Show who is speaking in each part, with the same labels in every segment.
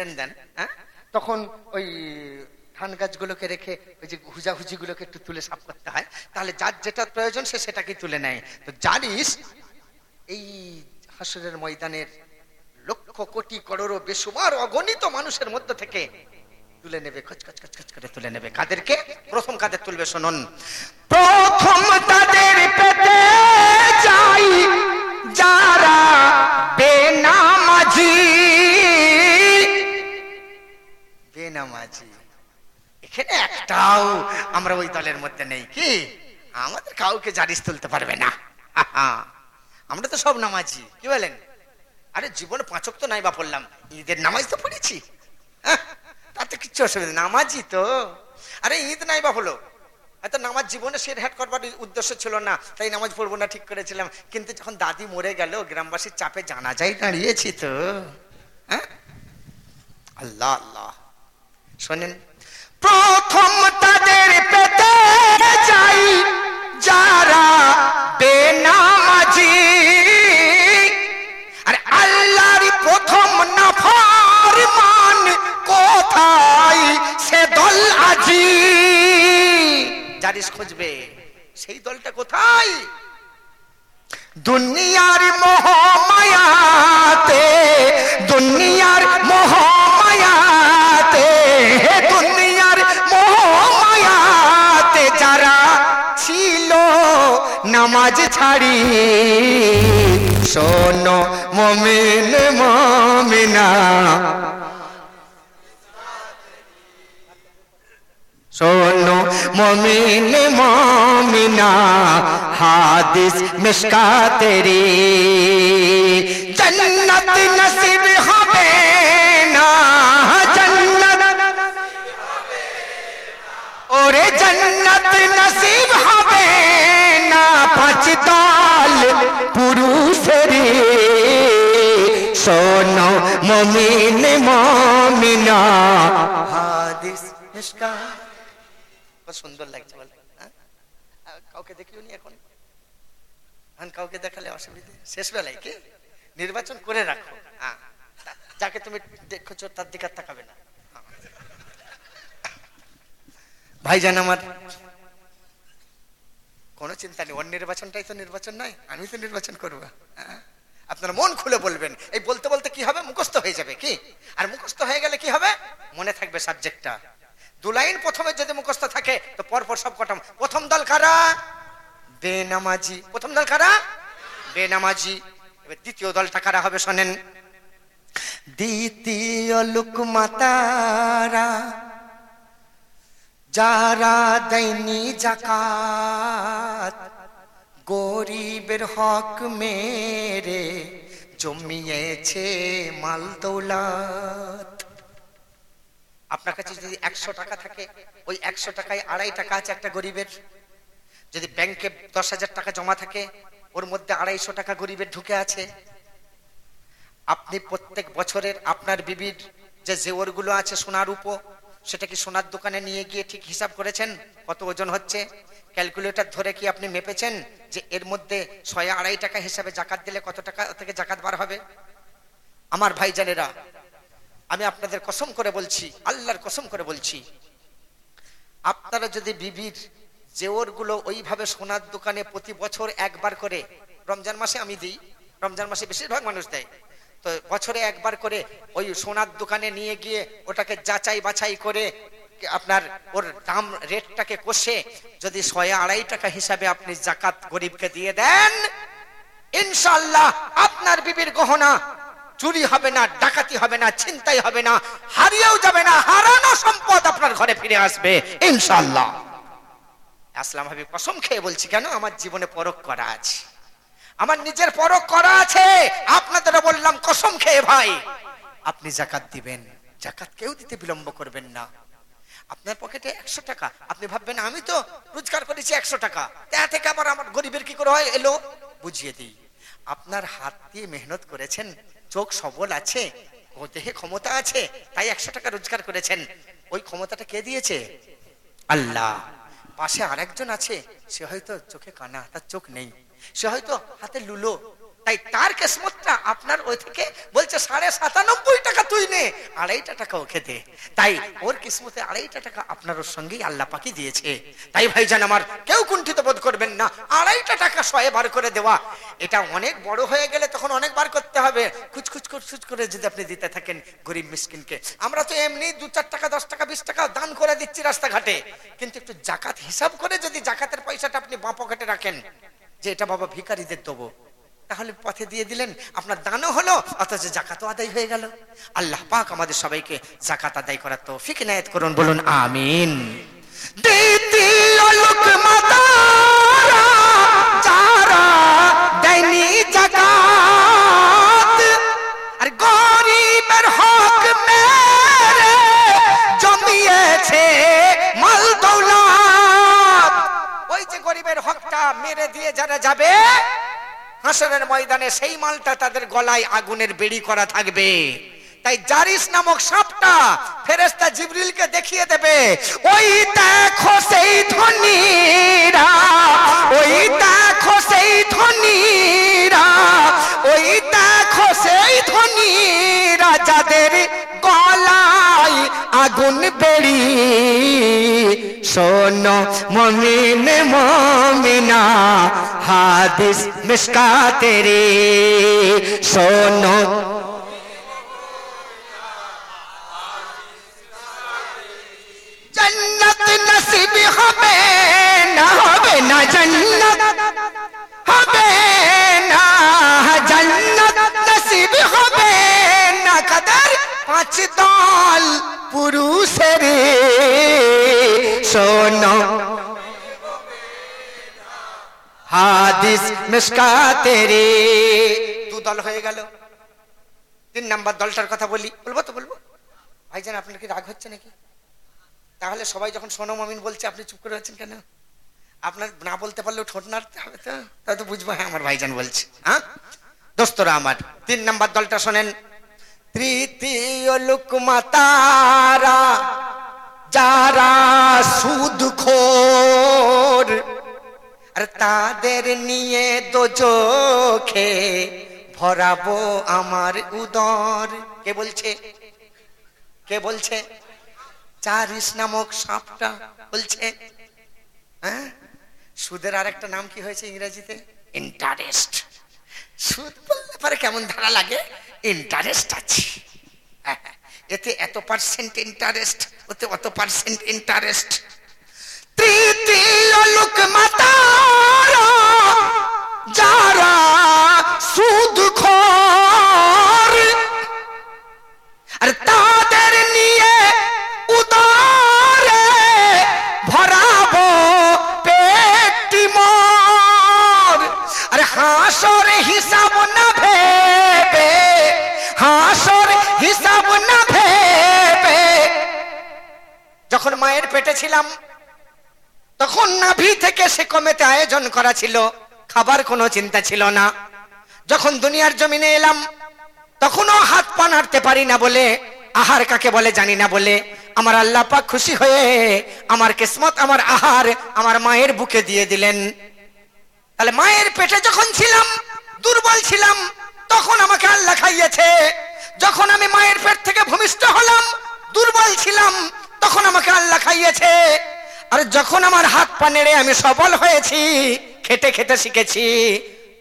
Speaker 1: লেনদেন দেন হ্যাঁ? তখন ওই ধান গাছগুলোকে রেখে ওই যে হুজাহুজি গুলোকে একটু তুলে সাফ করতে হয়। তাহলে যার যেটা প্রয়োজন সে সেটাকে তুলে নেয়। তো জানিস, এই হাসরের ময়দানের লক্ষ কোটি করোড় বেসুমার অগণিত মানুষের মধ্য থেকে তুলে নেবে খচ খচ খচ খচ করে তুলে নেবে। কাদেরকে? প্রথম কাদের তুলবে শুনুন। প্রথম তাদের পেতে যাই যারা বেনামাজি বেনামাজি এখানে একটাও আমরা ওই দলের মধ্যে নেই। কি? আমাদের কাউকে জারিস তুলতে পারবে না। আমরা তো সব নামাজি। কি বলেন? আরে জীবনে পাঁচক তো নাই বা পড়লাম। ঈদের নামাজ তো পড়েছি। তাতে কিচ্ছু অসুবিধা নামাজি তো। আরে ঈদ নাই বা হলো। এত নামাজ জীবনে শের হ্যাট করবার উদ্দেশ্য ছিল না। তাই নামাজ পড়ব না, ঠিক করেছিলাম। কিন্তু যখন দাদি মরে গেল, গ্রামবাসীর চাপে জানা যায় দাঁড়িয়েছি তো। হ্যাঁ আল্লাহ আল্লাহ। শোনেন। প্রথম তাদের পেতে যাই যারা বেনামাজি। আর আল্লাহর প্রথম নাফার মান কোথায়? সে দল আজি। জারিস খুঁজবে, সেই দলটা কোথায়? দুনিয়ার মোহমায়াতে নামাজ ছাড়ি। শোনো, মমিন, মমিনা। শোনো, মমিন, মমিনা। হাদিস মিশকা তেরি। জন্নত নসিব হবে না, জন্নত। ওরে জন্নত নসিব হবে না পাঁচ পুরুষের। শোনো, মমিন মমিনা। হাদিস মিশকা সুন্দর লাগছে বলে হ্যাঁ? কাউকে দেখিও নি এখন? এখন কাউকে দেখালে অসুবিধে? শেষ বেলায় কি? নির্বাচন করে রাখো। হ্যাঁ। যাকে তুমি দেখছ, তার দিকে তাকাবে না। ভাইজান আমার কোনো চিন্তা নেই। ওর নির্বাচনটাই তো নির্বাচন নয়, আমি তো নির্বাচন করব। হ্যাঁ? আপনারা মন খুলে বলবেন, এই বলতে বলতে কি হবে? মুখস্থ হয়ে যাবে কি? আর মুখস্থ হয়ে গেলে কি হবে? মনে থাকবে সাবজেক্টটা। দু লাইন প্রথমে যদি মুখস্থ থাকে, তো পরপর সব কটাম প্রথম দল কারা? বেনামাজি। প্রথম দল কারা? বেনামাজি। এবার দ্বিতীয় দলটা কারা হবে শোনেন। দ্বিতীয় লুকমাতারা। যারা দেয়নি জাকাত গরিবের হক মেরে জমিয়েছে মাল দৌলত। আপনার কাছে যদি একশো টাকা থাকে, ওই একশো টাকায় আড়াই টাকা আছে একটা গরিবের। যদি ব্যাংকে দশ হাজার টাকা জমা থাকে, ওর মধ্যে আড়াইশো টাকা গরিবের ঢুকে আছে। আপনি প্রত্যেক বছরের আপনার বিবির যে জেওরগুলো আছে সোনার উপো সেটা কি সোনার দোকানে নিয়ে গিয়ে ঠিক হিসাব করেছেন, কত ওজন হচ্ছে? ক্যালকুলেটর ধরে কি আপনি মেপেছেন যে এর মধ্যে ছয় আড়াই টাকা হিসাবে জাকাত দিলে কত টাকা থেকে জাকাত বার হবে? আমার ভাইজানেরা, আমি আপনাদের কসম করে বলছি, আল্লাহর কসম করে বলছি, আপনারা যদি বিবির জেওরগুলো ওইভাবে সোনার দোকানে প্রতি বছর একবার করে, রমজান মাসে আমি দিই, রমজান মাসে বেশিরভাগ মানুষ দেয় তো বছরে একবার করে ওই সোনার দোকানে নিয়ে গিয়ে ওটাকে যাচাই বাছাই করে আপনার ওর দাম রেটটাকে কষে যদি ছয় আড়াই টাকা হিসাবে আপনি জাকাত গরিবকে দিয়ে দেন ইনশাল্লাহ আপনার বিবির গহনা চুরি হবে না, ডাকাতি হবে না, ছিনতাই হবে না, হারিয়েও যাবে না, হারানো সম্পদ আপনার ঘরে ফিরে আসবে ইনশাল্লাহ আসলাম ভাবি, কসম খেয়ে বলছি কেন? আমার জীবনে পরক করা আছে। আমার নিজের পরক করা আছে। আপনাদের বললাম, কসম খেয়ে ভাই। আপনি জাকাত দিবেন। জাকাত কেউ দিতে বিলম্ব করবেন না। আপনার পকেটে একশো টাকা। আপনি ভাববেন, আমি তো রোজগার করেছি একশো টাকা। তা থেকে আবার আমার গরিবের কি করে হয় এলো? বুঝিয়ে দিই। আপনার হাত দিয়ে মেহনত করেছেন, চোখ সবল আছে, ও দেহে ক্ষমতা আছে, তাই একশো টাকা রোজগার করেছেন। ওই ক্ষমতাটা কে দিয়েছে? আল্লাহ। পাশে আরেকজন আছে সে হয়তো চোখে কানা তার চোখ নেই। সে হয়তো হাতে লুলো তাই তার কেসমতটা আপনার ওই থেকে বলছে সাড়ে সাতানব্বই টাকা তুই নে আড়াইটা টাকা ওকে দে। তাই ওর কিসমতে আড়াইটা টাকা আপনার ওর সঙ্গেই আল্লাহ পাকি দিয়েছে। তাই ভাইজান আমার কেউ কুণ্ঠিত বোধ করবেন না আড়াইটা টাকা শয়ে বার করে দেওয়া। এটা অনেক বড় হয়ে গেলে তখন অনেক বার করতে হবে। খুচখুচ খুচখুচ করে যদি আপনি দিতে থাকেন গরিব মিসকিনকে। আমরা তো এমনি দু চার টাকা, দশ টাকা, বিশ টাকা দান করে দিচ্ছি রাস্তাঘাটে। কিন্তু একটু জাকাত হিসাব করে যদি জাকাতের পয়সাটা আপনি বাঁ পকেটে রাখেন, যে এটা বাবা ভিকারিদের দেবো। তাহলে পথে দিয়ে দিলেন, আপনার দানও হলো, অথচ জাকাতও আদায় হয়ে গেল। আল্লাহ পাক আমাদের সবাইকে জাকাত আদায় করার তো ফিক নায়াত করুন, বলুন আমিন। মেরে দিয়ে যারা যাবে হাসনের ময়দানে সেই মালটা তাদের গলায় আগুনের বেড়ি করা থাকবে। তাই জারিস নামক সাপটা ফেরেস্তা জিবরিলকে দেখিয়ে দেবে, ওই দেখো সেই ধনীরা, ওই দেখো সেই ধনীরা, ওই দেখো সেই ধনীরা যাদের আগুন বেড়ি। শোনো মমিন মমিনা, হাদিস মিসকা তেরে। শোনো জন্নত নসিব হবে না হবে না জন্নত, হবে না জন্নত নসিব হবে না কদর পাঁচ দল পুরুষের। শোনো। হাদিস মিসকা তেরে দু দল হয়ে গেল। তিন নাম্বার দলটার কথা বলি। বলব তো, বলব? ভাইজান, আপনার কি রাগ হচ্ছে নাকি? তাহলে সবাই যখন সোনো মমিন বলছে, আপনি চুপ করে আছেন কেন? আপনার না বলতে পারলেও ঠোঁট নাড়তে হবে তো? তাই তো বুঝব হ্যাঁ আমার ভাইজান বলছে। হ্যাঁ? দোস্তরা আমার, তিন নাম্বার দলটা শোনেন। তৃতীয় লুকমা তারা, যারা সুদ খোর, আর তাদের নিয়ে দোজখে ভরাবো আমার উদর। কে বলছে? কে বলছে? চারিস নামক সাপটা বলছে। হ্যাঁ? সুদের আর একটা নাম কি হয়েছে ইংরেজিতে? ইন্টারেস্ট। সুদ বললে পরে কেমন ধারা লাগে? ইন্টারেস্ট আছে। এতে এত পার্সেন্ট ইন্টারেস্ট ওতে অত পার্সেন্ট ইন্টারেস্ট তৃতীয় লোক মাতারা, যারা সুদ আর তাদের নিয়ে উদারে ভরাবো পেটি মোর। আরে হাসর যখন মায়ের পেটে ছিলাম, তখন নাভি থেকে সে কমেতে আয়োজন করা ছিল। খাবার কোনো চিন্তা ছিল না। যখন দুনিয়ার জমিনে এলাম, তখনও হাত পা নাড়তে পারি না বলে, আহার কাকে বলে জানি না বলে, আমার আল্লাহ পাক খুশি হয়ে আমার কিসমত, আমার আহার আমার মায়ের বুকে দিয়ে দিলেন। তাহলে মায়ের পেটে যখন ছিলাম, দুর্বল ছিলাম, তখন আমাকে আল্লাহ খাইয়েছে। যখন আমি মায়ের পেট থেকে ভূমিষ্ঠ হলাম, দুর্বল ছিলাম তখন আমাকে আল্লাহ খাইয়েছে। আর যখন আমার হাত পা নেড়ে আমি সফল হয়েছি, খেটে খেটে শিখেছি,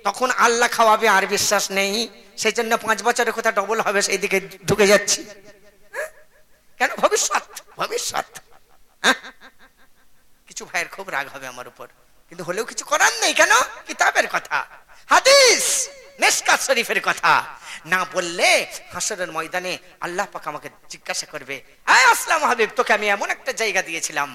Speaker 1: তখন আল্লাহ খাওয়াবে আর বিশ্বাস নেই। সেই জন্য পাঁচ বছরের কথা ডবল হবে, সেই দিকে ঢুকে যাচ্ছি? কেন? ভবিষ্যৎ ভবিষ্যৎ। হ্যাঁ? কিছু ভাইয়ের খুব রাগ হবে আমার উপর। কিন্তু হলেও কিছু করার নেই। কেন? কিতাবের কথা। হাদিস! মেসকাত শরীফের কথা। না বললে হাসরের ময়দানে আল্লাহ পাক আমাকে জিজ্ঞাসা করবে হ্যাঁ আসলাম হাবিব, তোকে আমি এমন একটা জায়গা দিয়েছিলাম।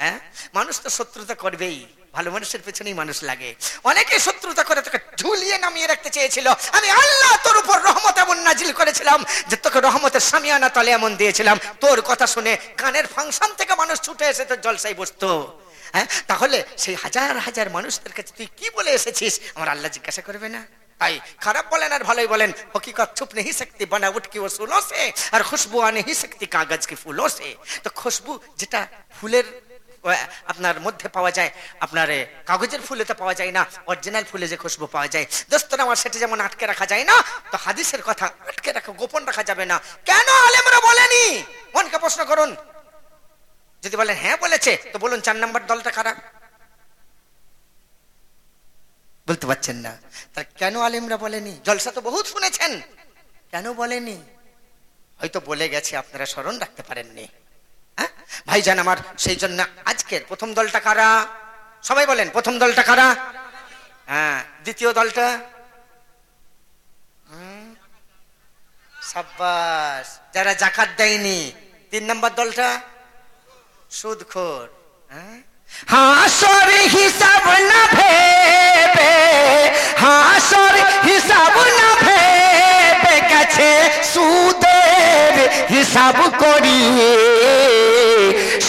Speaker 1: হ্যাঁ? মানুষ তো শত্রুতা করবেই, ভালো মানুষের পেছনেই মানুষ লাগে। অনেকে শত্রুতা করে তোকে ঝুলিয়ে নামিয়ে রাখতে চেয়েছিল। আমি আল্লাহ তোর উপর রহমত এমন নাজিল করেছিলাম যে তোকে রহমতের সামিয়ানা তলে এমন দিয়েছিলাম। তোর কথা শুনে কানের ফাংশন থেকে মানুষ ছুটে এসে তোর জলসাই বসতো। হ্যাঁ? তাহলে সেই হাজার হাজার মানুষদের কাছে তুই কি বলে এসেছিস? আমার আল্লাহ জিজ্ঞাসা করবে না। তাই খারাপ বলেন আর ভালোই বলেন হকিকত ছুপ নেই सकती बना उठ की वसूलों से और खुशबू आ नहीं सकती कागज के फूलों से तो खुशबू যেটা ফুলের ও, আপনার মধ্যে পাওয়া যায় আপনার এ, কাগজের ফুলেতে পাওয়া যায় না অরিজিনাল ফুলে যে খুশবু পাওয়া যায় দোস্তরা আমার সেটা যেমন আটকে রাখা যায় না তো হাদিসের কথা আটকে রাখা গোপন রাখা যাবে না কেন আলেমরা বলেনি মনকে প্রশ্ন করুন যদি বলেন হ্যাঁ বলেছে তো বলুন চার নম্বর দলটা খারাপ বলতে পারছেন না। তা কেন আলিমরা বলেনি? জলসা তো বহুত শুনেছেন। কেন বলেনি? হয়তো বলে গেছে, আপনারা স্মরণ রাখতে পারেননি। হ্যাঁ? ভাইজান আমার, সেই জন্য আজকের প্রথম দলটা কারা? সবাই বলেন, প্রথম দলটা কারা? হ্যাঁ দ্বিতীয় দলটা? সাব্বাস, যারা জাকাত দেয়নি, তিন নম্বর দলটা? সুদখোর। হ্যাঁ? হাসর হিসাব না ভেবে হাসর হিসাব না ভেবে গেছে সুদের হিসাব করিয়ে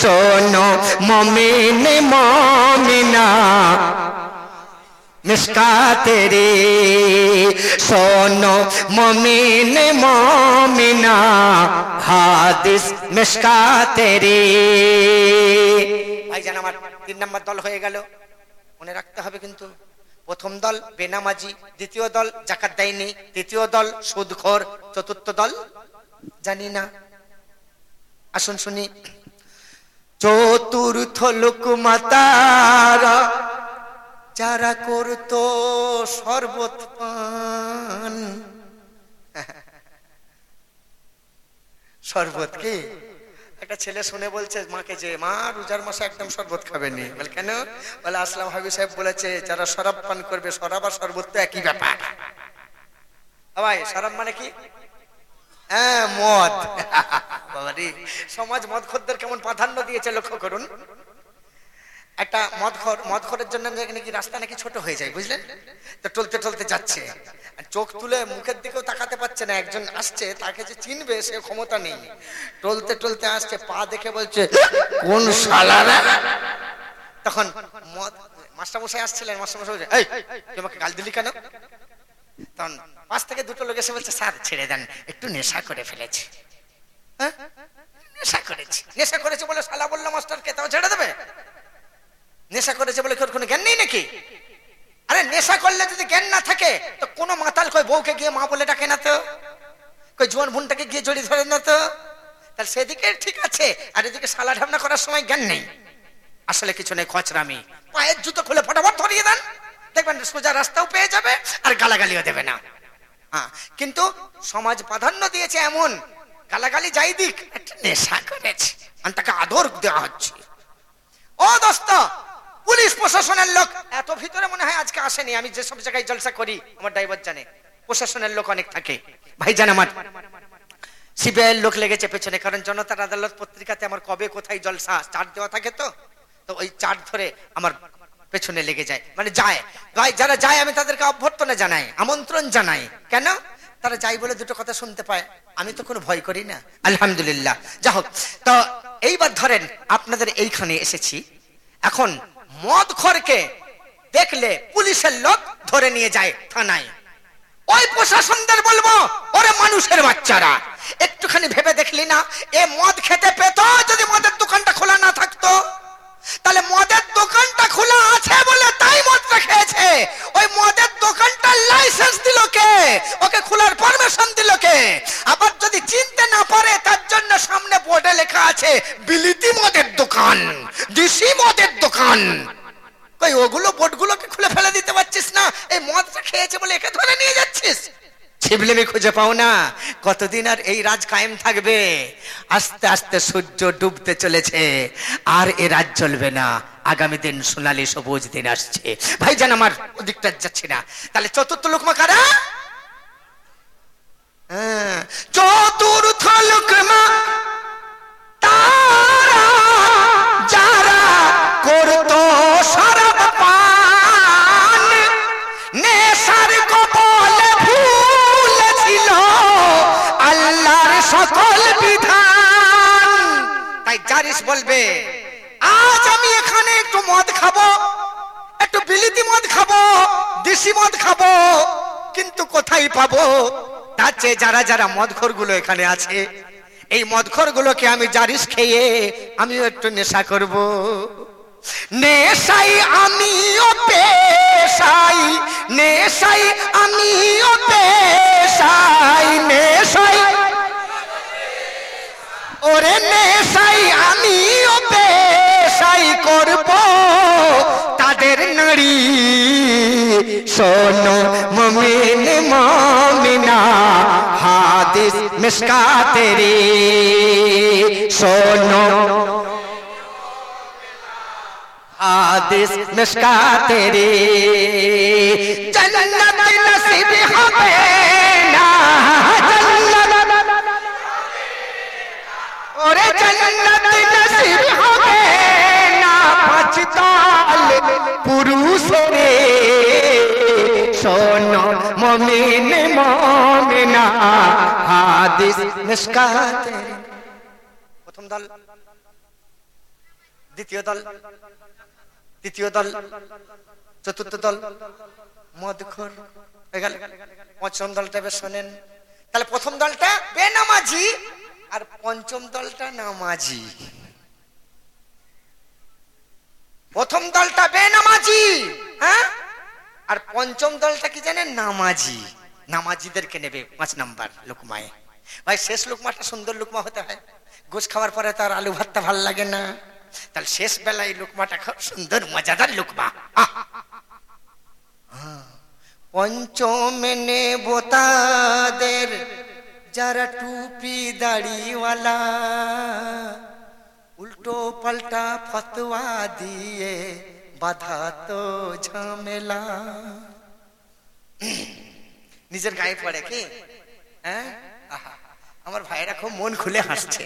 Speaker 1: শোনো মমিন মমিনা মিসকাতে রে শোনো মমিন মমিনা হাদিস মিসকাতে রে ভাইজান আমার তিন নম্বর দল হয়ে গেল। মনে রাখতে হবে কিন্তু, প্রথম দল বেনামাজি, দ্বিতীয় দল জাকাত দেয়নি তৃতীয় দল সুদখোর, চতুর্থ দল জানি না। আসুন শুনি। চতুর্থ লোক মাতারা যারা করতো শরবত পান। শরবত কি? একটা ছেলে শুনে বলছে, মাকে যে মা, রোজার মাসে একদম শরবত খাবেনি বলে, কেন? বলে, আসলাম হাবি সাহেব বলেছে, যারা শরাব পান করবে, শরাব আর শরবত তো একই ব্যাপার। ভাই, শরাব মানে কি? হ্যাঁ মদ। সমাজ মদ খদ্দের কেমন প্রাধান্য দিয়েছে, লক্ষ্য করুন। একটা মদখর মদখরের জন্য নাকি রাস্তা নাকি ছোট হয়ে যায়, বুঝলেন? তো টলতে টলতে যাচ্ছে। চোখ তুলে মুখের দিকেও তাকাতে পারছে না, একজন আসছে, তাকে যে চিনবে, সে ক্ষমতা নেই। টলতে টলতে আসছে, পা দেখে বলছে, কোন শালারা? তখন মদ মাস্টারমশাই আসছিলেন, মাস্টারমশাই বলছে, এই, তুই আমাকে গাল দিলি কেন? তখন পাশ থেকে দুটো লোক এসে বলছে, স্যার, ছেড়ে দেন, একটু নেশা করে ফেলেছে। হ্যাঁ? নেশা করেছি, নেশা করেছে বলে শালা বলল মাস্টারকে, তাও ছেড়ে দেবে? নেশা করেছে বলে তোর কোনো জ্ঞান নেই নাকি? আরে নেশা করলে যদি জ্ঞান না থাকে, তো কোনো মাতাল কই বউকে গিয়ে মা বলে ডাকে না তো? কই জোয়ান বোনটাকে গিয়ে জড়ি ধরে না তো? তাহলে সেদিকে ঠিক আছে, আর এদিকে সালা ঢাবনা করার সময় জ্ঞান নেই। আসলে কিছু নেই, খচরামি। পায়ের জুতো খুলে ফটাফট ধরিয়ে দেন। দেখবেন সোজা রাস্তাও পেয়ে যাবে, আর গালাগালিও দেবে না। হ্যাঁ কিন্তু সমাজ প্রাধান্য দিয়েছে এমন, গালাগালি যাই দিক, একটা নেশা করেছে। তাকে আদর দেওয়া হচ্ছে। ও দোস্ত পুলিশ প্রশাসনের লোক। এত ভিতরে মনে হয় আজকে আসেনি, আমি যেসব জায়গায় জলসা করি, আমার ড্রাইভার জানে। প্রশাসনের লোক অনেক থাকে। ভাই জান আমার। সিবিআই লোক লেগেছে পেছনে, কারণ জনতার আদালত পত্রিকাতে আমার কবে কোথায় জলসা চার্ট দেওয়া থাকে তো? তো ওই চার্ট ধরে আমার পেছনে লেগে যায়। মানে যায়। ভাই, যারা যায়, আমি তাদেরকে অভ্যর্থনা জানাই, আমন্ত্রণ জানাই। কেন? তারা যাই বলে দুটো কথা শুনতে পায়। আমি তো কোনো ভয় করি না। আলহামদুলিল্লাহ। যা হোক তো এইবার ধরেন, আপনাদের এইখানে এসেছি। এখন মদ খরকে দেখলে পুলিশের লোক ধরে নিয়ে যায় থানায়। ওই প্রশাসনদের বলব, ওরে মানুষের বাচ্চারা, একটুখানি ভেবে দেখলি না? এ মদ খেতে পেত যদি মদের দোকানটা খোলা না থাকতো? তাহলে মদের দোকানটা খোলা আছে বলে তাই মদটা খেয়েছে? ওই মদের দোকানটা লাইসেন্স দিল কে? ওকে খোলার পারমিশন দিল কে? আবার যদি চিনতে না পারে, তার জন্য সামনে বোর্ডে লেখা আছে, বিলিতি মদের দোকান দিশি মদের দোকান। কই, ওগুলো বোর্ডগুলোকে খুলে ফেলে দিতে পারছিস না? এই মদটা খেয়েছে বলে একে ধরে নিয়ে যাচ্ছিস? ছিবলিমি খুঁজে পাও না। কতদিন আর এই রাজ কায়েম থাকবে? আস্তে আস্তে সূর্য ডুবতে চলেছে আর এ রাজ চলবে না। আগামী দিন সোনালি সবুজ দিন আসছে। ভাই জান আমার ওদিকটা যাচ্ছি না। তাহলে চতুর্থ লোকমা কারা? হ্যাঁ, চতুর্থ লোকমা তাই বলবে, আজ আমি এখানে একটু মদ খাব, একটু বিলিতি মদ খাব, দেশি মদ খাব, কিন্তু কোথায় পাবো? তার চেয়ে যারা যারা মদখোরগুলো এখানে আছে, এই মদখর গুলোকে আমি জারিস খেয়ে আমিও একটু নেশা করব। নেশাই আমিও পেশাই, নেশাই আমিও পেশাই, নেশাই ওরে নেশাই আমিও পেশাই করব। তাদের নারী, শোনো মমিন মমিনা, হাদিস মিসকা তেরে শোনো হাদিস মিসকা তেরে জন্নত নসিব হবে। ওরে জন্নত নসিব হবে না পাঁচতাল পুরুষরে। শোনো মমিন মমিনা হাদিস মিসকাত প্রথম দল দ্বিতীয় দল তৃতীয় দল চতুর্থ দল মদখর। হয়ে গেল। পঞ্চম দলটা বেশ শোনেন। তাহলে প্রথম দলটা বেনামাজি আর পঞ্চম দলটা নামাজি প্রথম দলটা বেনামাজি হ্যাঁ? আর পঞ্চম দলটা কি জানেন? নামাজি নামাজিদেরকে নেবে পাঁচ নাম্বার লোকমায়। ভাই, শেষ লোকমাটা সুন্দর লোকমা হতে হয়। গোস খাওয়ার পরে তার আলু ভাতটা ভালো লাগে না। তাহলে শেষ বেলায় লোকমাটা খুব সুন্দর, মজাদার লোকমা! পঞ্চমে নেব তাদের যারা টুপি দাড়িওয়ালা উল্টো পাল্টা ফতোয়া দিয়ে বাধা তো ঝামেলা। নিজের গায়ে পড়ে কি? হ্যাঁ? আহা, আমার ভাইরা খুব মন খুলে হাসছে।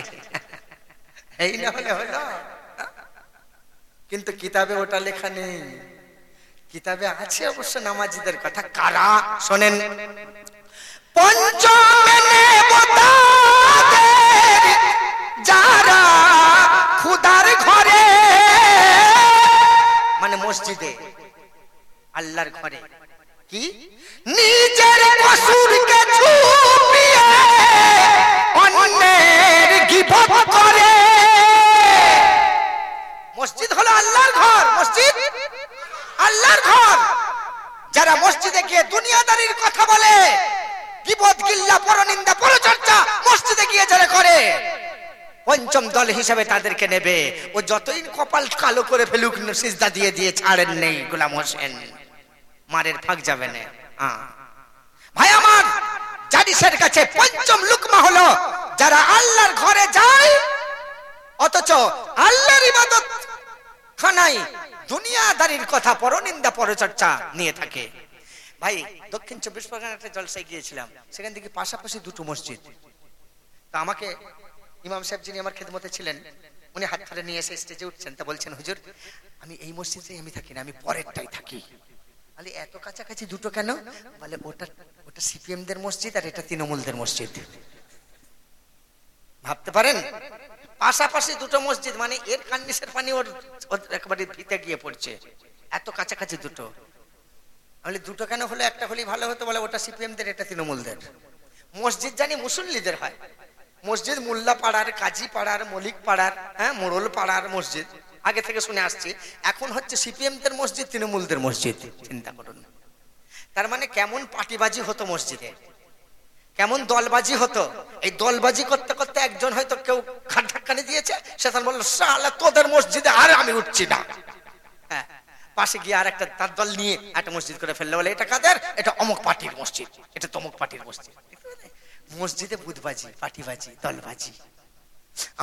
Speaker 1: এই না হলে হলো? কিন্তু কিতাবে ওটা লেখা নেই। কিতাবে আছে অবশ্য নামাজিদের কথা। কারা? শোনেন। পঞ্চমে যারা খুদার ঘরে মানে মসজিদে, আল্লাহর ঘরে, কি? নিজের কসুরকে ছুপিয়ে অন্যের গিবত করে। মসজিদ হলো আল্লাহর ঘর, মসজিদ? আল্লাহর ঘর। যারা মসজিদে গিয়ে দুনিয়াদারির কথা বলে গিবত, গিল্লা, পরনিন্দা, পরচর্চা মসজিদে গিয়ে যারা করে, পঞ্চম দল হিসাবে তাদেরকে নেবে। ও যতই কপাল কালো করে ফেলুক, সিজদা দিয়ে দিয়ে ছাড়েন নেই গোলাম হোসেন। মারের ফাঁক যাবে না। ভাই আমার জানিসের কাছে পঞ্চম লুকমা হলো, যারা আল্লাহর ঘরে যায়, অথচ আল্লাহর ইবাদত খানাই দুনিয়াদারির কথা, পরনিন্দা, পরচর্চা নিয়ে থাকে। ভাই, দক্ষিণ চব্বিশ পরগনা একটা জলসায় গিয়েছিলাম। সেখান থেকে পাশাপাশি দুটো মসজিদ। তা আমাকে ইমাম সাহেব যিনি আমার খেদমতে ছিলেন, উনি হাত ধরে নিয়ে এসে স্টেজে উঠছেন। তা বলছেন, হুজুর, আমি এই মসজিদে আমি থাকি না, আমি পরেরটাই থাকি। বলে, এত কাছাকাছি দুটো কেন? বলে, ওটা ওটা সিপিএম দের মসজিদ আর এটা তৃণমূলদের মসজিদ। ভাবতে পারেন? পাশাপাশি দুটো মসজিদ মানে এর কান্নিসের পানি ওর একেবারে ভিতে গিয়ে পড়ছে। এত কাছাকাছি দুটো। বলে দুটো কেন হলো, একটা হলেই ভালো হতো বলে ওটা সিপিএমদের, এটা তৃণমূলদের। মসজিদ জানি মুসল্লিদের হয়। মসজিদ মোল্লা পাড়ার, কাজী পাড়ার, মলিক পাড়ার হ্যাঁ মোড়ল পাড়ার মসজিদ। আগে থেকে শুনে আসছি, এখন হচ্ছে সিপিএমদের মসজিদ, তৃণমূলদের মসজিদ, চিন্তা করুন। তার মানে কেমন পাটিবাজি হতো মসজিদে? কেমন দলবাজি হতো? এই দলবাজি করতে করতে একজন হয়তো কেউ খাট ধাক্কানি দিয়েছে, সে তখন বলল তোদের মসজিদে আর আমি উঠছি না। হ্যাঁ পাশে গিয়ে আর একটা তার দল নিয়ে একটা মসজিদ করে ফেলল বলে, এটা কাদের? এটা অমুক পার্টির মসজিদ। এটা তমুক পার্টির মসজিদ। মসজিদে বুধবাজি পাটিবাজি দলবাজি।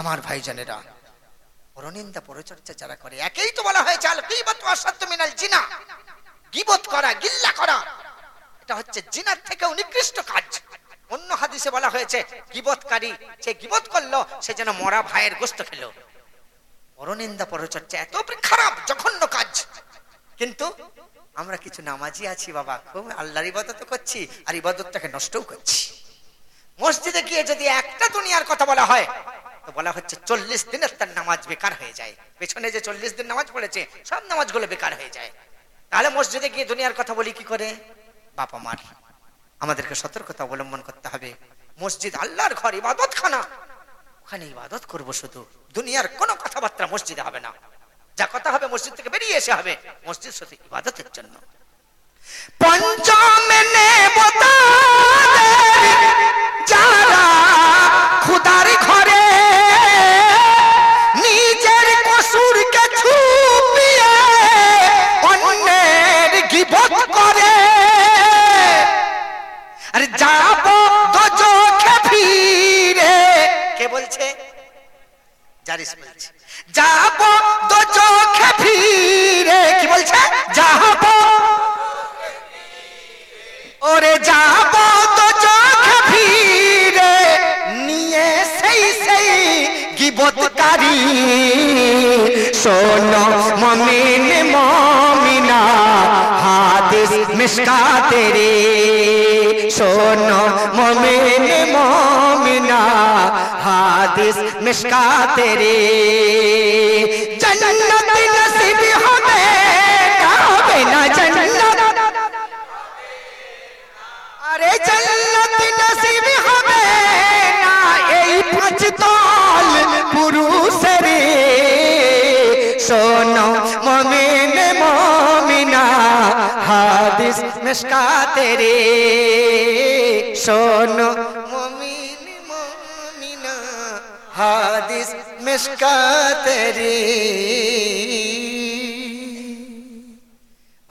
Speaker 1: আমার ভাইজানেরা, পরনিন্দা পরচর্চা যারা করে, একেই তো বলা হয়েছে, আল গীবত সাদ্দু মিনাল জিনা। গীবত করা, গিল্লা করা। এটা হচ্ছে জিনার থেকেও নিকৃষ্ট কাজ। অন্য হাদিসে বলা হয়েছে, গিবতকারী সে গিবত করল, সে যেন মরা ভাইয়ের গোস্ত খেলো। পরনিন্দা পরচর্চা এত খারাপ, জঘন্য কাজ। কিন্তু আমরা কিছু নামাজি আছি, বাবা। খুব আল্লাহর ইবাদত করছি, আর ইবাদতটাকে নষ্টও করছি। মসজিদে গিয়ে যদি একটা দুনিয়ার কথা বলা হয়, তো বলা হচ্ছে চল্লিশ দিনের তার নামাজ বেকার হয়ে যায়। পেছনে যে চল্লিশ দিন নামাজ পড়েছে, সব নামাজগুলো বেকার হয়ে যায়। তাহলে মসজিদে গিয়ে দুনিয়ার কথা বলি কি করে? বাবা মার আমাদেরকে সতর্কতা অবলম্বন করতে হবে। মসজিদ আল্লাহর ঘর ইবাদত খানা ওখানে ইবাদত করব শুধু। দুনিয়ার কোনো কথাবার্তা মসজিদে হবে না। যা কথা হবে মসজিদ থেকে বেরিয়ে এসে হবে। মসজিদ সাথে ইবাদতের জন্য। পঞ্চম নেব হাদিস মিশকা তেরে জন্নত নসিব হবে না হবে না জন্নত আরে জন্নত নসিব হবে না এই পাঁচ তল পুরুষের শোনো মমিন মমিনা হাদিস মিশকাতে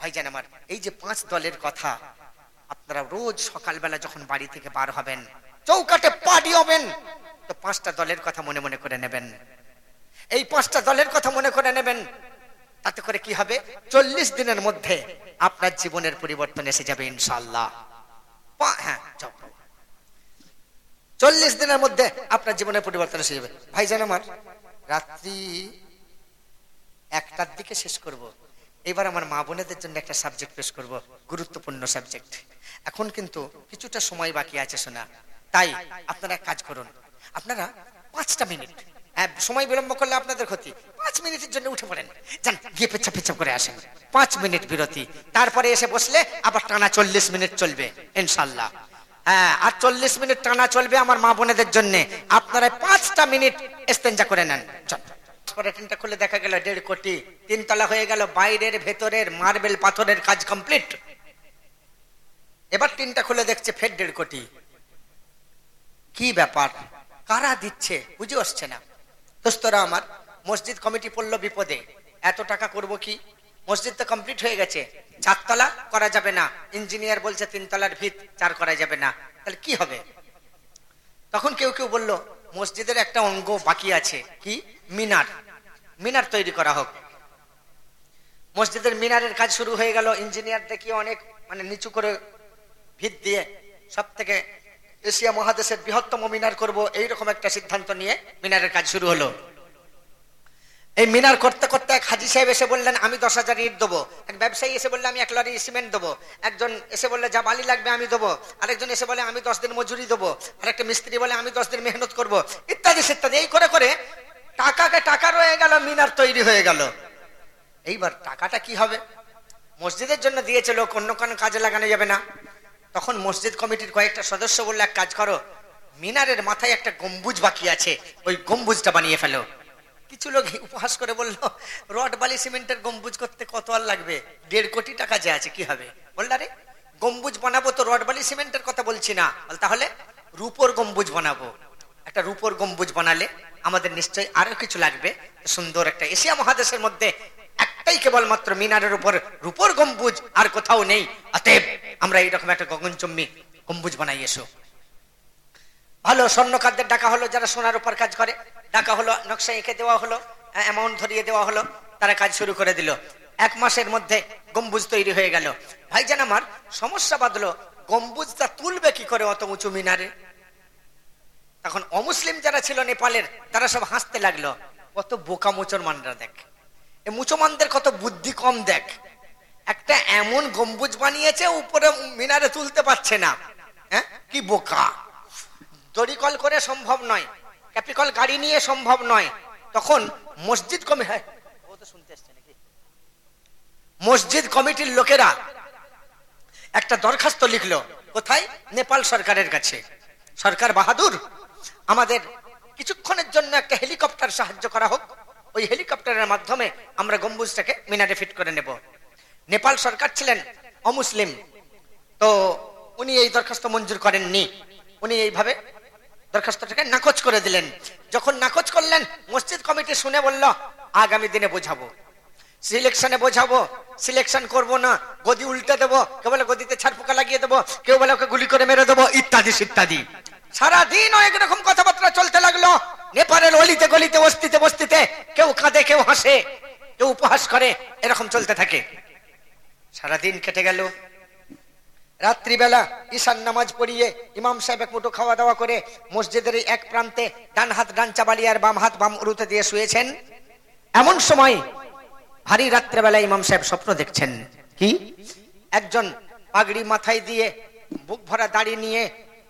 Speaker 1: ভাইজান আমার, এই যে পাঁচ দলের কথা, আপনারা রোজ সকালবেলা যখন বাড়ি থেকে বার হবেন, চৌকাটে পাড়ি হবেন, তো পাঁচটা দলের কথা মনে মনে করে নেবেন। এই পাঁচটা দলের কথা মনে করে নেবেন, তাতে করে কি হবে? চল্লিশ দিনের মধ্যে আপনার জীবনের পরিবর্তন এসে যাবে ইনশাল্লাহ হ্যাঁ চল্লিশ দিনের মধ্যে আপনার জীবনের পরিবর্তন এসে যাবে। ভাইজান আমার রাত্রি একটার দিকে শেষ করব। এবার আমার মা বোনেদের জন্য একটা সাবজেক্ট পেশ করব, গুরুত্বপূর্ণ সাবজেক্ট এখন কিন্তু কিছুটা সময় বাকি আছে শোনা তাই আপনারা কাজ করুন। আপনারা পাঁচটা মিনিট হ্যাঁ সময় বিলম্ব করলে আপনাদের ক্ষতি। পাঁচ মিনিটের জন্য উঠে পড়েন। যান, গিয়ে পেছাপ পেছাপ করে আসেন। পাঁচ মিনিট বিরতি। তারপরে এসে বসলে আবার টানা চল্লিশ মিনিট চলবে, ইনশাল্লাহ। আর চল্লিশ মিনিট টানা চলবে আমার মা বোনেদের জন্য। আপনারা পাঁচটা মিনিট এস্তেঞ্জা করে নেন। চল। টিনটা খুলে দেখা গেল দেড় কোটি। তিনতলা হয়ে গেল বাইরের, ভেতরের, মার্বেল পাথরের কাজ কমপ্লিট। এবার তিনটা খুলে দেখছে ফের দেড় কোটি। কি ব্যাপার? কারা দিচ্ছে? বুঝে আসছে না। দোস্তরা আমার, মসজিদ কমিটি পড়ল বিপদে। এত টাকা করব কি? মসজিদ তো কমপ্লিট হয়ে গেছে। চারতলা করা যাবে না। ইঞ্জিনিয়ার বলছে তিনতলার ভিত, চার করা যাবে না। তাহলে কি হবে? তখন কেউ কেউ বলল, মসজিদের একটা অঙ্গ বাকি আছে। কি? মিনার। মিনার তৈরি করা হোক। মসজিদের মিনারের কাজ শুরু হয়ে গেল। ইঞ্জিনিয়ার দেখিয়ে অনেক মানে নিচু করে ভিত দিয়ে সব থেকে এশিয়া মহাদেশের বৃহত্তম মিনার করব। এইরকম একটা সিদ্ধান্ত নিয়ে মিনারের কাজ শুরু হলো। এই মিনার করতে করতে এক হাজি সাহেব এসে বললেন, আমি দশ হাজার ইট দেবো। এক ব্যবসায়ী এসে বললে, আমি এক লরি সিমেন্ট দেবো। একজন এসে বললে, যা বালি লাগবে আমি দেবো। আরেকজন এসে বলে, আমি দশ দিন মজুরি দেবো। আরেকটা মিস্ত্রি বলে, আমি দশ দিন মেহনত করব। ইত্যাদি ইত্যাদি এই করে করে টাকাকে টাকা রয়ে গেল, মিনার তৈরি হয়ে গেল। এইবার টাকাটা কি হবে? মসজিদের জন্য দিয়েছে লোক, অন্য কোনো কাজে লাগানো যাবে না। তখন মসজিদ কমিটির কয়েকটা সদস্য বললে, এক কাজ করো, মিনারের মাথায় একটা গম্বুজ বাকি আছে, ওই গম্বুজটা বানিয়ে ফেলো। কিছু লোক উপহাস করে বলল, রড, বালি, সিমেন্টের গম্বুজ করতে কত আর লাগবে? দেড় কোটি টাকা যে আছে, কি হবে? বললা রে গম্বুজ বানাবো তো, রড, বালি, সিমেন্টের কথা বলছি না। তাহলে রূপোর গম্বুজ বানাবো। একটা রূপোর গম্বুজ বানালে আমাদের নিশ্চয়ই আরও কিছু লাগবে। সুন্দর একটা এশিয়া মহাদেশের মধ্যে একটাই কেবলমাত্র মিনারের উপর রূপোর গম্বুজ আর কোথাও নেই। অতএব আমরা এইরকম একটা গগনচম্বী গম্বুজ বানাই এসো। ভালো স্বর্ণকারদের ডাকা হলো, যারা সোনার উপর কাজ করে। ডাকা হলো, নকশা এঁকে দেওয়া হলো অ্যামাউন্ট ধরিয়ে দেওয়া হলো, তারা কাজ শুরু করে দিল। এক মাসের মধ্যে গম্বুজ তৈরি হয়ে গেল। ভাই ভাইজান আমার, সমস্যা বাঁধলো, গম্বুজটা তুলবে কি করে অত উঁচু মিনারে? তখন অমুসলিম যারা ছিল নেপালের, তারা সব হাসতে লাগল, কত বোকা মুসলমানরা দেখ। এ মুসলমানদের কত বুদ্ধি কম দেখ। একটা এমন গম্বুজ বানিয়েছে, উপরে মিনারে তুলতে পারছে না। হ্যাঁ কি বোকা। দড়িকল করে সম্ভব নয়, ক্যাপিকল গাড়ি নিয়ে সম্ভব নয়। তখন মসজিদ কমে হ্যাঁ। মসজিদ কমিটির লোকেরা একটা দরখাস্ত লিখলো, কোথায়? নেপাল সরকারের কাছে। সরকার বাহাদুর, আমাদের কিছুক্ষণের জন্য একটা হেলিকপ্টার সাহায্য করা হোক। ওই হেলিকপ্টারের মাধ্যমে আমরা গম্বুজটাকে মিনারে ফিট করে নেব। নেপাল সরকার ছিলেন অমুসলিম। তো উনি এই দরখাস্ত মঞ্জুর করেননি। উনি এইভাবে দরখাস্তটাকে নাকচ করে দিলেন। যখন নাকচ করলেন, মসজিদ কমিটি শুনে বলল, আগামী দিনে বোঝাবো। সিলেকশনে বোঝাবো, সিলেকশন করব না, গদি উল্টে দেবো, কেউ বলে গদিতে ছাড় পোকা লাগিয়ে দেবো, কেউ বলে ওকে গুলি করে মেরে দেবো, ইত্যাদি ইত্যাদি সারাদিন অনেক রকম কথাবার্তা চলতে লাগল। নেপালের অলিতে গলিতে বস্তিতে বস্তিতে, কেউ কাঁদে, কেউ হাসে, কেউ উপহাস করে, এরকম চলতে থাকে। সারাদিন কেটে গেল। রাত্রিবেলা ঈশান নামাজ পড়িয়ে ইমাম সাহেব এক মুঠো খাওয়া দাওয়া করে মসজিদের এক প্রান্তে ডান হাত ডান চাবালি আর বাম হাত বাম উরুতে দিয়ে শুয়েছেন। এমন সময় ভারী রাত্রেবেলা ইমাম সাহেব স্বপ্ন দেখছেন। কি? একজন পাগড়ি মাথায় দিয়ে বুক ভরা দাড়ি নিয়ে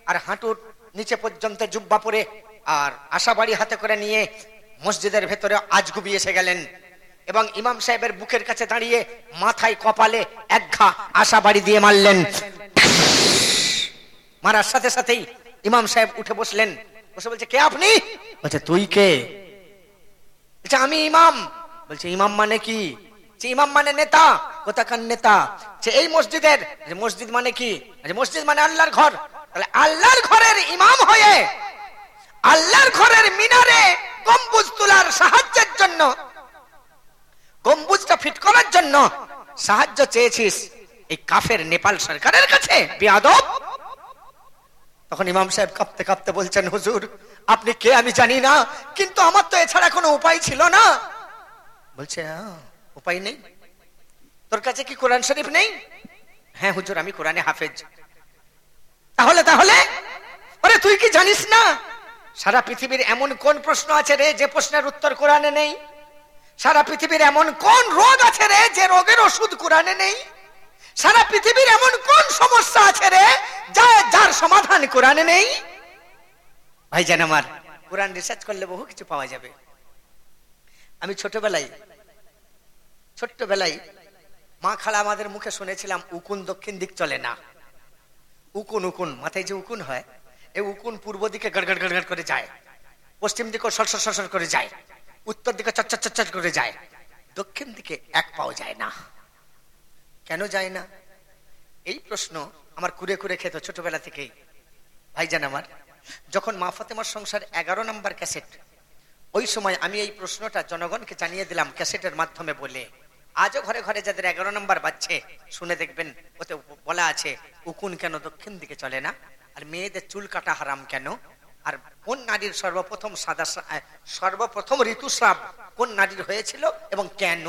Speaker 1: আর হাঁটুর নিচে পর্যন্ত জুব্বা পরে আর আশা বাড়ি হাতে করে নিয়ে মসজিদের ভেতরে আজগুবি এসে গেলেন এবং ইমাম সাহেবের বুকের কাছে দাঁড়িয়ে মাথায় কপালে এক ঘা আশা বাড়ি দিয়ে মারলেন। মারার সাথে সাথেই ইমাম সাহেব উঠে বসলেন। বসে বলছে, কে আপনি? বলছে, তুই কে? বলছে, আমি ইমাম। বলছে, ইমাম মানে কি? ইমাম মানে নেতা কোথাকার নেতা। এই মসজিদের মসজিদ মানে কি? মসজিদ মানে আল্লাহর ঘর। তাহলে আল্লাহর ঘরের ইমাম হয়ে আল্লাহর ঘরের মিনারে গম্বুজ তোলার সাহায্যের জন্য, গম্বুজটা ফিট করার জন্য সাহায্য চেয়েছিস এই কাফের নেপাল সরকারের কাছে। বেয়াদব! তখন ইমাম সাহেব কাঁপতে কাঁপতে বলছেন হুজুর আপনি কে আমি জানি না কিন্তু আমার তো এছাড়া কোনো উপায় ছিল না। বলছে "হ্যাঁ, উপায় নেই। তোর কাছে কি কোরআন শরীফ নেই? হ্যাঁ হুজুর আমি কোরআনে হাফেজ। তাহলে তাহলে? আরে তুই কি জানিস না? সারা পৃথিবীর এমন কোন প্রশ্ন আছে রে যে প্রশ্নের উত্তর কোরআনে নেই? সারা পৃথিবীর এমন কোন রোগ আছে রে যে রোগের ওষুধ কোরআনে নেই? সারা পৃথিবীর এমন কোন সমস্যা আছে রে যা যার সমাধান কোরআনে নেই? ভাইজান আমার, কোরআন রিসার্চ করলে বহু কিছু পাওয়া যাবে। আমি ছোটবেলায়, ছোট্টবেলায় মা খালা আমাদের মুখে শুনেছিলাম, উকুন দক্ষিণ দিক চলে না। উকুন উকুন, মাথায় যে উকুন হয় এই উকুন পূর্ব দিকে গড়গড় গড়গড় করে যায়। পশ্চিম দিকে সরসর সরসর করে যায়। উত্তর দিকে চচ্চর চচ্চর করে যায়। দক্ষিণ দিকে এক পাও যায় না। কেন যায় না? এই প্রশ্ন আমার কুরে কুরে খেত ছোটবেলা থেকেই। ভাইজান আমার, যখন মা ফাতেমার সংসার এগারো নম্বর ক্যাসেট, ওই সময় আমি এই প্রশ্নটা জনগণকে জানিয়ে দিলাম ক্যাসেটের মাধ্যমে বলে। আজও ঘরে ঘরে যাদের এগারো নম্বর বাজছে, শুনে দেখবেন ওতে বলা আছে, উকুন কেন দক্ষিণ দিকে চলে না? আর মেয়েদের চুল কাটা হারাম কেন? আর কোন নারীর সর্বপ্রথম সাদা সর্বপ্রথম ঋতুস্রাব কোন নারীর হয়েছিল এবং কেন?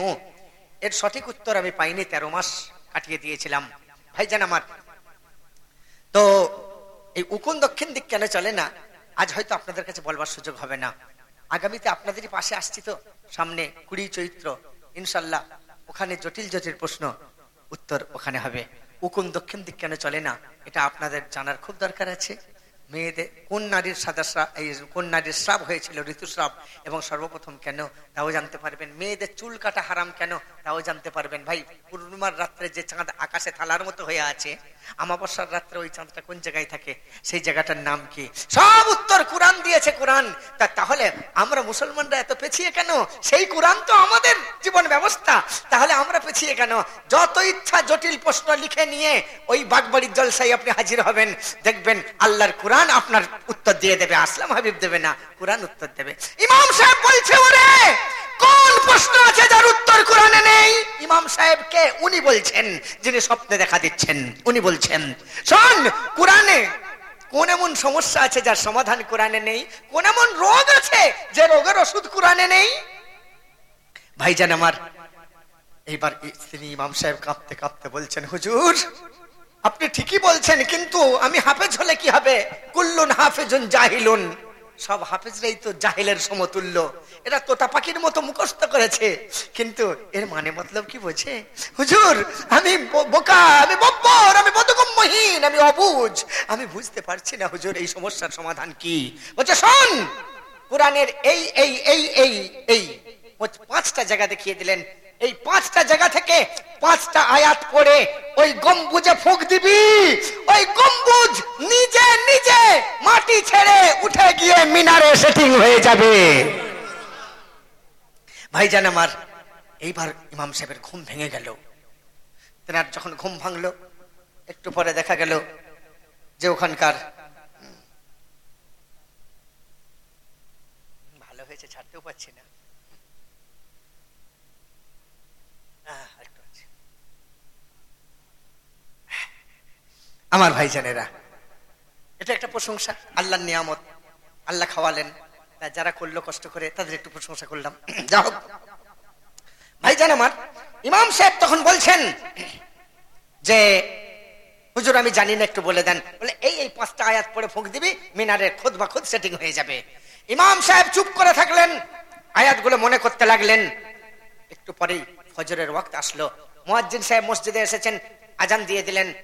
Speaker 1: এর সঠিক উত্তর আমি পাইনি, তেরো মাস কাটিয়ে দিয়েছিলাম। ভাইজান আমার। তো এই উকুন দক্ষিণ দিক কেন চলে না? আজ হয়তো আপনাদের কাছে বলবার সুযোগ হবে না। আগামীতে আপনাদেরই পাশে আসছি তো, সামনে কুড়ি চৈত্র। ইনশাল্লাহ ওখানে জটিল জটিল প্রশ্ন, উত্তর ওখানে হবে। উকুন দক্ষিণ দিক কেন চলে না? এটা আপনাদের জানার খুব দরকার আছে। মেয়েদের কোন নারীর সাদা এই কোন নারীর স্রাব হয়েছিল, ঋতুস্রাব, এবং সর্বপ্রথম কেন? তাও জানতে পারবেন। মেয়েদের চুল কাটা হারাম কেন? তাও জানতে পারবেন। ভাই, পূর্ণিমার রাত্রে যে চাঁদ আকাশে থালার মতো হয়ে আছে, আমাবস্যার রাত্রে ওই চাঁদটা কোন জায়গায় থাকে? সেই জায়গাটার নাম কি? সব উত্তর কোরআন দিয়েছে কোরআন। তা তাহলে আমরা মুসলমানরা এত পেছিয়ে কেন? সেই কোরআন তো আমাদের। জীবন ব্যবস্থা, তাহলে আমরা পেছিয়ে কেন? যত ইচ্ছা জটিল প্রশ্ন লিখে নিয়ে ওই বাগবাড়ির জলসাই আপনি হাজির হবেন। দেখবেন আল্লাহর কোরআন আপনার উত্তর দিয়ে দেবে। আসলাম হাবিব দেবে না, কোরআন উত্তর দেবে। ইমাম সাহেব বলছে, ওরে, কোন প্রশ্ন আছে যার উত্তর কোরআনে নেই? ইমাম সাহেবকে উনি বলছেন, যিনি স্বপ্নে দেখা দিচ্ছেন, উনি বলছেন, শোন, কোরআনে কোন এমন সমস্যা আছে যার সমাধান কোরআনে নেই? কোন এমন রোগ আছে যে রোগের ওষুধ কোরআনে নেই? ভাইজান আমার, এইবার তিনি ইমাম সাহেব কাঁপতে কাঁপতে বলছেন, হুজুর, আপনি ঠিকই বলছেন, কিন্তু আমি হাফেজ হলে কি হবে? কুল্লুন হাফেজুন জাহিলুন। সব হাফেজরাই তো জাহিলের সমতুল্য। এরা তোতা পাখির মতো মুখস্থ করেছে। কিন্তু এর মানে মতলব কি বোঝে? হুজুর, আমি বোকা, আমি বব্বর, আমি বোধগম্যহীন আমি অবুজ। আমি বুঝতে পারছি না, হুজুর, এই সমস্যার সমাধান কি? বলছে, শোন, কোরআনের এই এই এই এই এই পাঁচটা জায়গা দেখিয়ে দিলেন। এই পাঁচটা জায়গা থেকে পাঁচটা আয়াত পড়ে ওই গম্বুজে ফুক দিবি। ওই গম্বুজ নিজে নিজে মাটি ছেড়ে উঠে গিয়ে মিনারে সেটিং হয়ে যাবে। ভাই ভাইজান আমার, এইবার ইমাম সাহেবের ঘুম ভেঙে গেল। তেনার যখন ঘুম ভাঙলো, একটু পরে দেখা গেল যে ওখানকার ভালো হয়েছে, ছাড়তেও পাচ্ছি না আহ, একটু আছে। আমার ভাইজানেরা। এটা একটা প্রশংসা, আল্লাহর নিয়ামত। আল্লাহ খাওয়ালেন। যারা করল, কষ্ট করে, তাদের একটু প্রশংসা করলাম। যা হোক। ভাইজান আমার, ইমাম সাহেব তখন বলছেন যে, হুজুর, আমি জানি না, একটু বলে দেন। বলে, এই এই পাঁচটা আয়াত পরে ফুঁক দিবি, মিনারের খুদ বা খুদ সেটিং হয়ে যাবে। ইমাম সাহেব চুপ করে থাকলেন। আয়াতগুলো মনে করতে লাগলেন। একটু পরেই ফজরের ওয়াক্ত আসলো। মুয়াজ্জিন সাহেব মসজিদে এসেছেন, আজান দিয়ে দিলেন।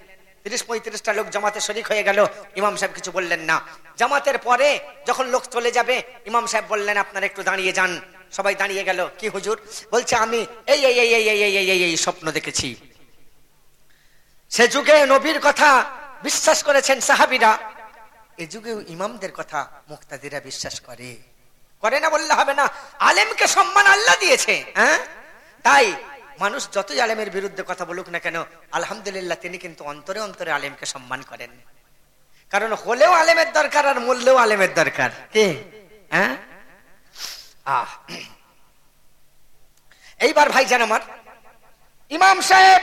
Speaker 1: তিরিশ পঁয়ত্রিশটা লোক জামাতে শরিক হয়ে গেল, ইমাম সাহেব কিছু বললেন না। জামাতের পরে যখন লোক চলে যাবে, ইমাম সাহেব বললেন, আপনারা একটু দাঁড়িয়ে যান। সবাই দাঁড়িয়ে গেল। কি হুজুর? বলছে, আমি এই এই এই এই এই এই এই স্বপ্ন দেখেছি। সে যুগে নবীর কথা বিশ্বাস করেছেন সাহাবিরা। এ যুগেও ইমামদের কথা মুক্তাদিরা বিশ্বাস করে। করে না বললে হবে না। আলেমকে সম্মান আল্লাহ দিয়েছে হ্যাঁ? তাই মানুষ যতই আলেমের বিরুদ্ধে কথা বলুক না কেন, আলহামদুলিল্লাহ তিনি কিন্তু অন্তরে অন্তরে আলেমকে সম্মান করেন। কারণ হলেও আলেমের দরকার আর মূল্যেও আলেমের দরকার। কে? হ্যাঁ? এইবার ভাইজান আমার, ইমাম সাহেব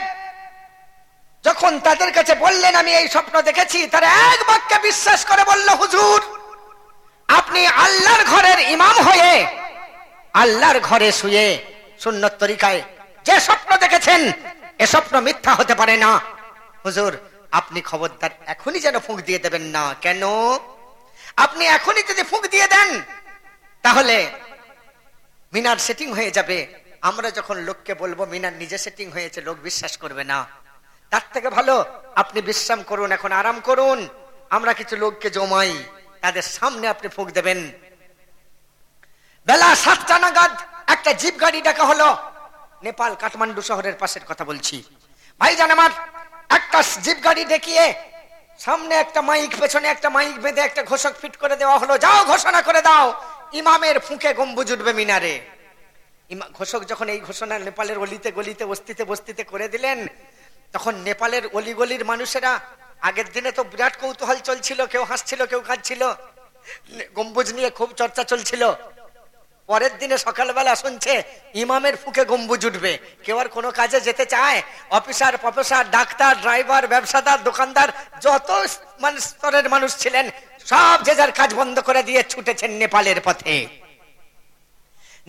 Speaker 1: যখন তাদের কাছে বললেন, আমি এই স্বপ্ন দেখেছি তারা এক বাক্যে বিশ্বাস করে বলল, হুজুর, আপনি আল্লাহর ঘরের ইমাম হয়ে, আল্লাহর ঘরে শুয়ে সুন্নত তরিকায় যে স্বপ্ন দেখেছেন, এ স্বপ্ন মিথ্যা হতে পারে না। হুজুর, আপনি খবরদার এখনই যেন ফুঁক দিয়ে দেবেন না। কেন? আপনি এখনই যদি ফুঁক দিয়ে দেন, তাহলে মিনার সেটিং হয়ে যাবে। আমরা যখন লোককে বলব, মিনার নিজে সেটিং হয়েছে, লোক বিশ্বাস করবে না। তার থেকে ভালো, আপনি বিশ্রাম করুন, এখন আরাম করুন। আমরা কিছু লোককে জমাই, তাদের সামনে আপনি ফুঁক দেবেন। বেলা সাতটা নাগাদ একটা জিপ গাড়ি ডাকা হলো। নেপাল কাঠমান্ডু শহরের পাশের কথা বলছি। ভাই ভাইজান আমার, একটা জিপ গাড়ি দেখিয়ে সামনে একটা মাইক, পেছনে একটা মাইক বেঁধে একটা ঘোষক ফিট করে দেওয়া হলো। যাও, ঘোষণা করে দাও, ইমামের ফুঁকে গম্বুজ উঠবে মিনারে। ঘোষক যখন এই ঘোষণা নেপালের অলিতে গলিতে, বস্তিতে বস্তিতে করে দিলেন, তখন নেপালের অলিগলির মানুষেরা, আগের দিনে তো বিরাট কৌতূহল চলছিল, কেউ হাসছিল, কেউ কাঁদছিল। গম্বুজ নিয়ে খুব চর্চা চলছিল। পরের দিনে সকালবেলা শুনছে, ইমামের ফুকে গম্বুজ উঠবে। কেউ আর কোনো কাজে যেতে চায়? অফিসার, প্রফেসর, ডাক্তার, ড্রাইভার, ব্যবসাদার, দোকানদার, যত মানুষ স্তরের মানুষ ছিলেন, সব যে যার কাজ বন্ধ করে দিয়ে ছুটেছেন নেপালের পথে।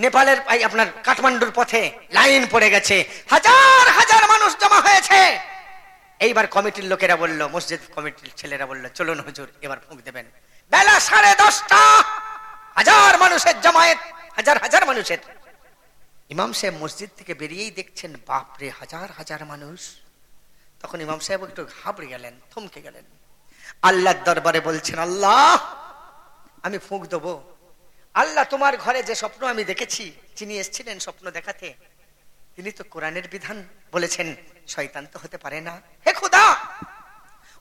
Speaker 1: নেপালের আপনার কাঠমান্ডুর পথে লাইন পড়ে গেছে। হাজার হাজার মানুষ জমা হয়েছে। এইবার কমিটির লোকেরা বলল, মসজিদ কমিটির ছেলেরা বলল, চলুন হুজুর, এবার ফুঁক দেবেন। বেলা সাড়ে দশটা, হাজার মানুষের জমায়েত হাজার হাজার মানুষের। ইমাম সাহেব মসজিদ থেকে বেরিয়েই দেখছেন, বাপরে, হাজার হাজার মানুষ। তখন ইমাম সাহেব একটু ঘাবড়ে গেলেন, থমকে গেলেন। আল্লাহর দরবারে বলছেন, আল্লাহ, আমি ফুঁক দেবো। আল্লাহ তোমার ঘরে যে স্বপ্ন আমি দেখেছি, যিনি এসেছিলেন স্বপ্ন দেখাতে, তিনি তো কোরআনের বিধান বলেছেন, শয়তান তো হতে পারে না। হে খুদা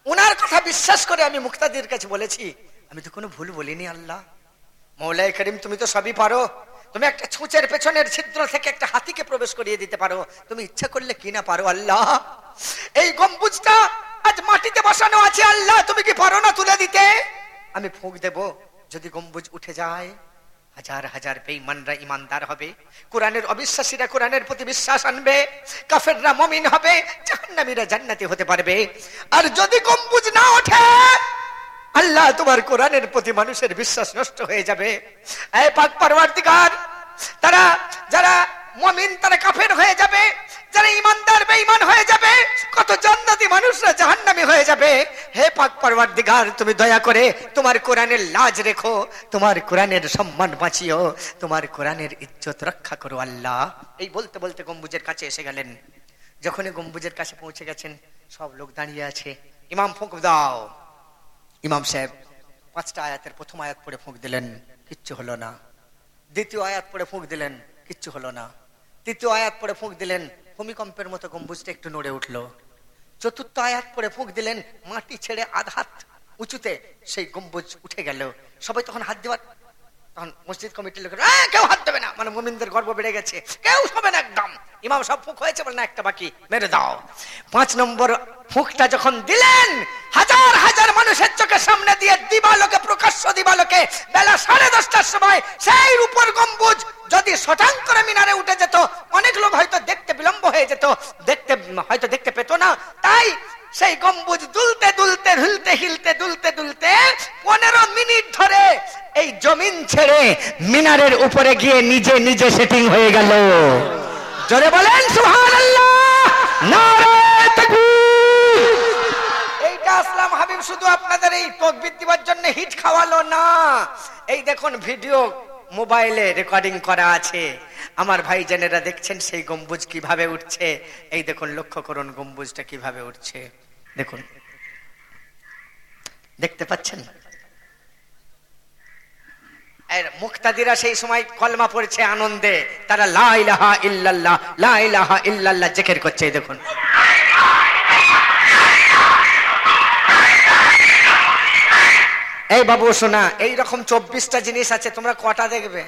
Speaker 1: ওনার কথা বিশ্বাস করে আমি মুক্তাদির কাছে বলেছি, আমি তো কোনো ভুল বলিনি আল্লাহ। মৌলাই করিম, তুমি তো সবই পারো। তুমি একটা ছুঁচের পেছনের ছিদ্র থেকে একটা হাতিকে প্রবেশ করিয়ে দিতে পারো। তুমি ইচ্ছা করলে কি না পারো, আল্লাহ। এই গম্বুজটা আজ মাটিতে বসানো আছে, আল্লাহ। তুমি কি পারো না তুলে দিতে? আমি ফুঁক দেব যদি গম্বুজ উঠে যায়। হাজার হাজার বেঈমানরা ইমানদার হবে। কোরআনের অবিশ্বাসীরা কোরআনের প্রতি বিশ্বাস আনবে। কাফেররা মমিন হবে। জাহান্নামীরা জান্নাতি হতে পারবে। আর যদি গম্বুজ না ওঠে আল্লাহ তোমার কোরআনের প্রতি মানুষের বিশ্বাস নষ্ট হয়ে যাবে। পাক তারা, যারা মমিন, তারা কাফের হয়ে যাবে, যারা ইমানদার বেঈমান হয়ে যাবে, কত জান্নাতি মানুষরা জাহান্নামী হয়ে যাবে। হে পাক পরবর্তীকার, তুমি দয়া করে তোমার কোরআনের লাজ রেখো, তোমার কোরআনের সম্মান বাঁচিও, তোমার কোরআনের ইজ্জত রক্ষা করো আল্লাহ। এই বলতে বলতে গম্বুজের কাছে এসে গেলেন। যখনই গম্বুজের কাছে পৌঁছে গেছেন, সব লোক দাঁড়িয়ে আছে। ইমাম ফুঁক দাও। ইমাম সাহেব, পাঁচটা আয়াতের প্রথম আয়াত পড়ে ফুঁক দিলেন, কিচ্ছু হলো না। দ্বিতীয় আয়াত পড়ে ফুঁক দিলেন, কিচ্ছু হলো না। তৃতীয় আয়াত পরে ফুঁক দিলেন, ভূমিকম্পের মতো গম্বুজটা একটু নড়ে উঠল। চতুর্থ আয়াত পরে ফুঁক দিলেন, মাটি ছেড়ে আধ হাত উঁচুতে সেই গম্বুজ উঠে গেল। সবাই তখন হাত দেওয়ার তখন মসজিদ কমিটির লোকের কেউ হাত দেবে না। মানে মোমিনদের গর্ব বেড়ে গেছে। কেউ হবে না একদম। ইমাম সব ফুক হয়েছে বলে, না, একটা বাকি মেরে দাও। পাঁচ নম্বর ফুকটা যখন দিলেন, হাজার হাজার মানুষের চোখের সামনে দিয়ে দিবালোকে, প্রকাশ্য দিবালোকে, বেলা সাড়ে দশটার সময় সেই উপর গম্বুজ যদি শটাং করে মিনারে উঠে যেত, অনেক লোক হয়তো দেখতে বিলম্ব হয়ে যেত, দেখতে, হয়তো দেখতে পেত না। তাই সেই গম্বুজ দুলতে দুলতে, ঢুলতে হিলতে, দুলতে দুলতে পনেরো মিনিট ধরে এই জমিন ছেড়ে মিনারের উপরে গিয়ে নিজে নিজে সেটিং হয়ে গেল। জোরে বলেন সুহান এইটা আসলাম হাবিব, শুধু আপনাদের এই তকবির দিবার জন্য হিট খাওয়ালো না। এই দেখুন, ভিডিও মোবাইলে রেকর্ডিং করা আছে। আমার ভাই জেনেরা দেখছেন সেই গম্বুজ কীভাবে উঠছে। এই দেখুন, লক্ষ্য করুন গম্বুজটা কীভাবে উঠছে। দেখুন। দেখতে পাচ্ছেন? মুক্তাদিরা সেই সময় কলমা পড়ছে আনন্দে। তারা লা ইলাহা ইল্লাল্লাহ, লা ইলাহা ইল্লাল্লাহ জেকের করছে দেখুন। এই বাবু, শোনা, এইরকম চব্বিশটা জিনিস আছে, তোমরা কটা দেখবে?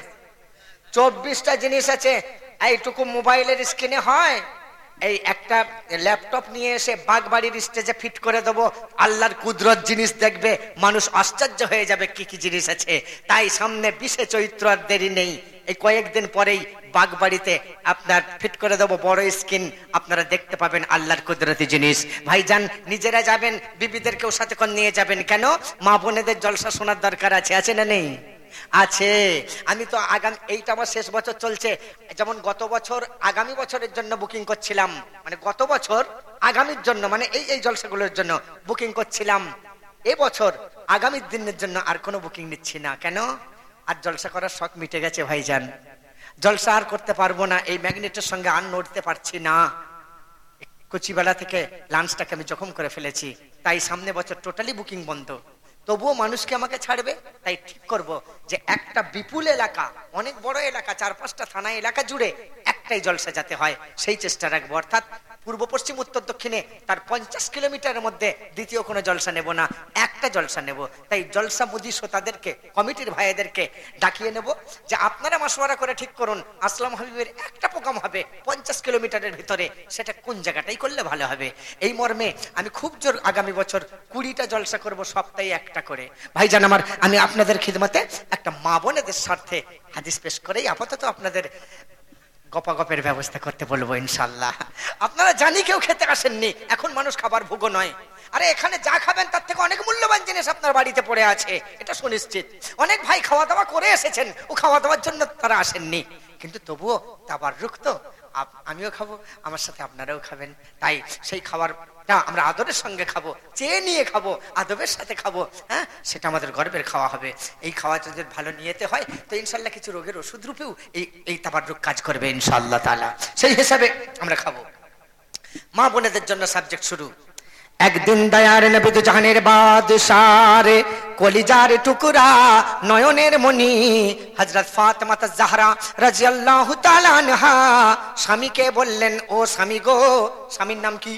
Speaker 1: চব্বিশটা জিনিস আছে, এইটুকু মোবাইলের স্ক্রিনে হয় এই একটা ল্যাপটপ নিয়ে এসে বাগবাড়ির স্টেজে ফিট করে দেবো। আল্লাহর কুদরত জিনিস দেখবে, মানুষ আশ্চর্য হয়ে যাবে, কি কি জিনিস আছে। তাই সামনে বিশে চৈত্র আর দেরি নেই। এই কয়েকদিন পরেই বাগবাড়িতে আপনার ফিট করে দেবো বড় স্ক্রিন আপনারা দেখতে পাবেন আল্লাহর কুদরতি জিনিস। ভাইজান, নিজেরা যাবেন, বিবিদেরকেও সাথে নিয়ে যাবেন। কেন? মা বোনেদের জলসা শোনার দরকার আছে আছে না নেই? আছে। আমি তো আগামী, এইটা আমার শেষ বছর চলছে। যেমন গত বছর, আগামী বছরের জন্য বুকিং করছিলাম। মানে গত বছর, আগামীর জন্য মানে এই এই জলসাগুলোর জন্য বুকিং করছিলাম। এবছর আগামী দিনের জন্য আর কোনো বুকিং নিচ্ছি না। কেন? আর জলসা করার শখ মিটে গেছে, ভাইজান। জলসা আর করতে পারব না, এই ম্যাগনেটের সঙ্গে আর নড়তে পারছি না। কচিবেলা থেকে লাঞ্চটাকে আমি জখম করে ফেলেছি। তাই সামনে বছর টোটালি বুকিং বন্ধ। তবুও মানুষকে আমাকে ছাড়বে? তাই ঠিক করব যে একটা বিপুল এলাকা, অনেক বড় এলাকা, চার পাঁচটা থানা এলাকা জুড়ে একটাই জলসা যাতে হয়, সেই চেষ্টা রাখব। অর্থাৎ পূর্ব, পশ্চিম, উত্তর, দক্ষিণে, তার পঞ্চাশ কিলোমিটারের মধ্যে দ্বিতীয় কোনো জলসা নেব না, একটা জলসা নেব। তাই জলসা মুদি শ্রোতাদেরকে, কমিটির ভাইদেরকে ডাকিয়ে নেব যে আপনারা মাসোয়ারা করে ঠিক করুন, আসলাম হাবিবের একটা প্রোগ্রাম হবে পঞ্চাশ কিলোমিটারের ভিতরে, সেটা কোন জায়গাটাই করলে ভালো হবে? এই মর্মে আমি খুব জোর আগামী বছর কুড়িটা জলসা করব সপ্তাহে একটা করে। ভাই ভাইজান আমার, আমি আপনাদের খিদমতে একটা মা বোনেদের স্বার্থে হাদিস পেশ করেই আপাতত আপনাদের গপাগপের ব্যবস্থা করতে বলব, ইনশাল্লাহ। আপনারা জানি কেউ খেতে আসেননি, এখন মানুষ খাবার ভুগো নয়। আরে, এখানে যা খাবেন, তার থেকে অনেক মূল্যবান জিনিস আপনার বাড়িতে পড়ে আছে, এটা সুনিশ্চিত। অনেক ভাই খাওয়া দাওয়া করে এসেছেন, ও খাওয়া দাওয়ার জন্য তারা আসেননি। কিন্তু তবুও তাবার রুক্ত আমিও খাব, আমার সাথে আপনারাও খাবেন। তাই সেই খাবারটা আমরা আদরের সঙ্গে খাব, চেয়ে নিয়ে খাব, আদবের সাথে খাব হ্যাঁ? সেটা আমাদের গর্বের খাওয়া হবে। এই খাওয়া যদি ভালো নিয়েতে হয়, তো ইনশাল্লাহ কিছু রোগের ওষুধ রূপেও এই এই তাবার রোগ কাজ করবে ইনশাল্লাহ তালা সেই হিসাবে আমরা খাব। মা বোনেদের জন্য সাবজেক্ট শুরু। একদিন দয়ার নবী জাহানের বাদশারে কলিজার টুকরা নয়নের মনি হজরত ফাতেমা জাহরা রাজিয়াল্লাহু তাআলা আনহা স্বামীকে বললেন, ও স্বামী গো, স্বামীর নাম কি?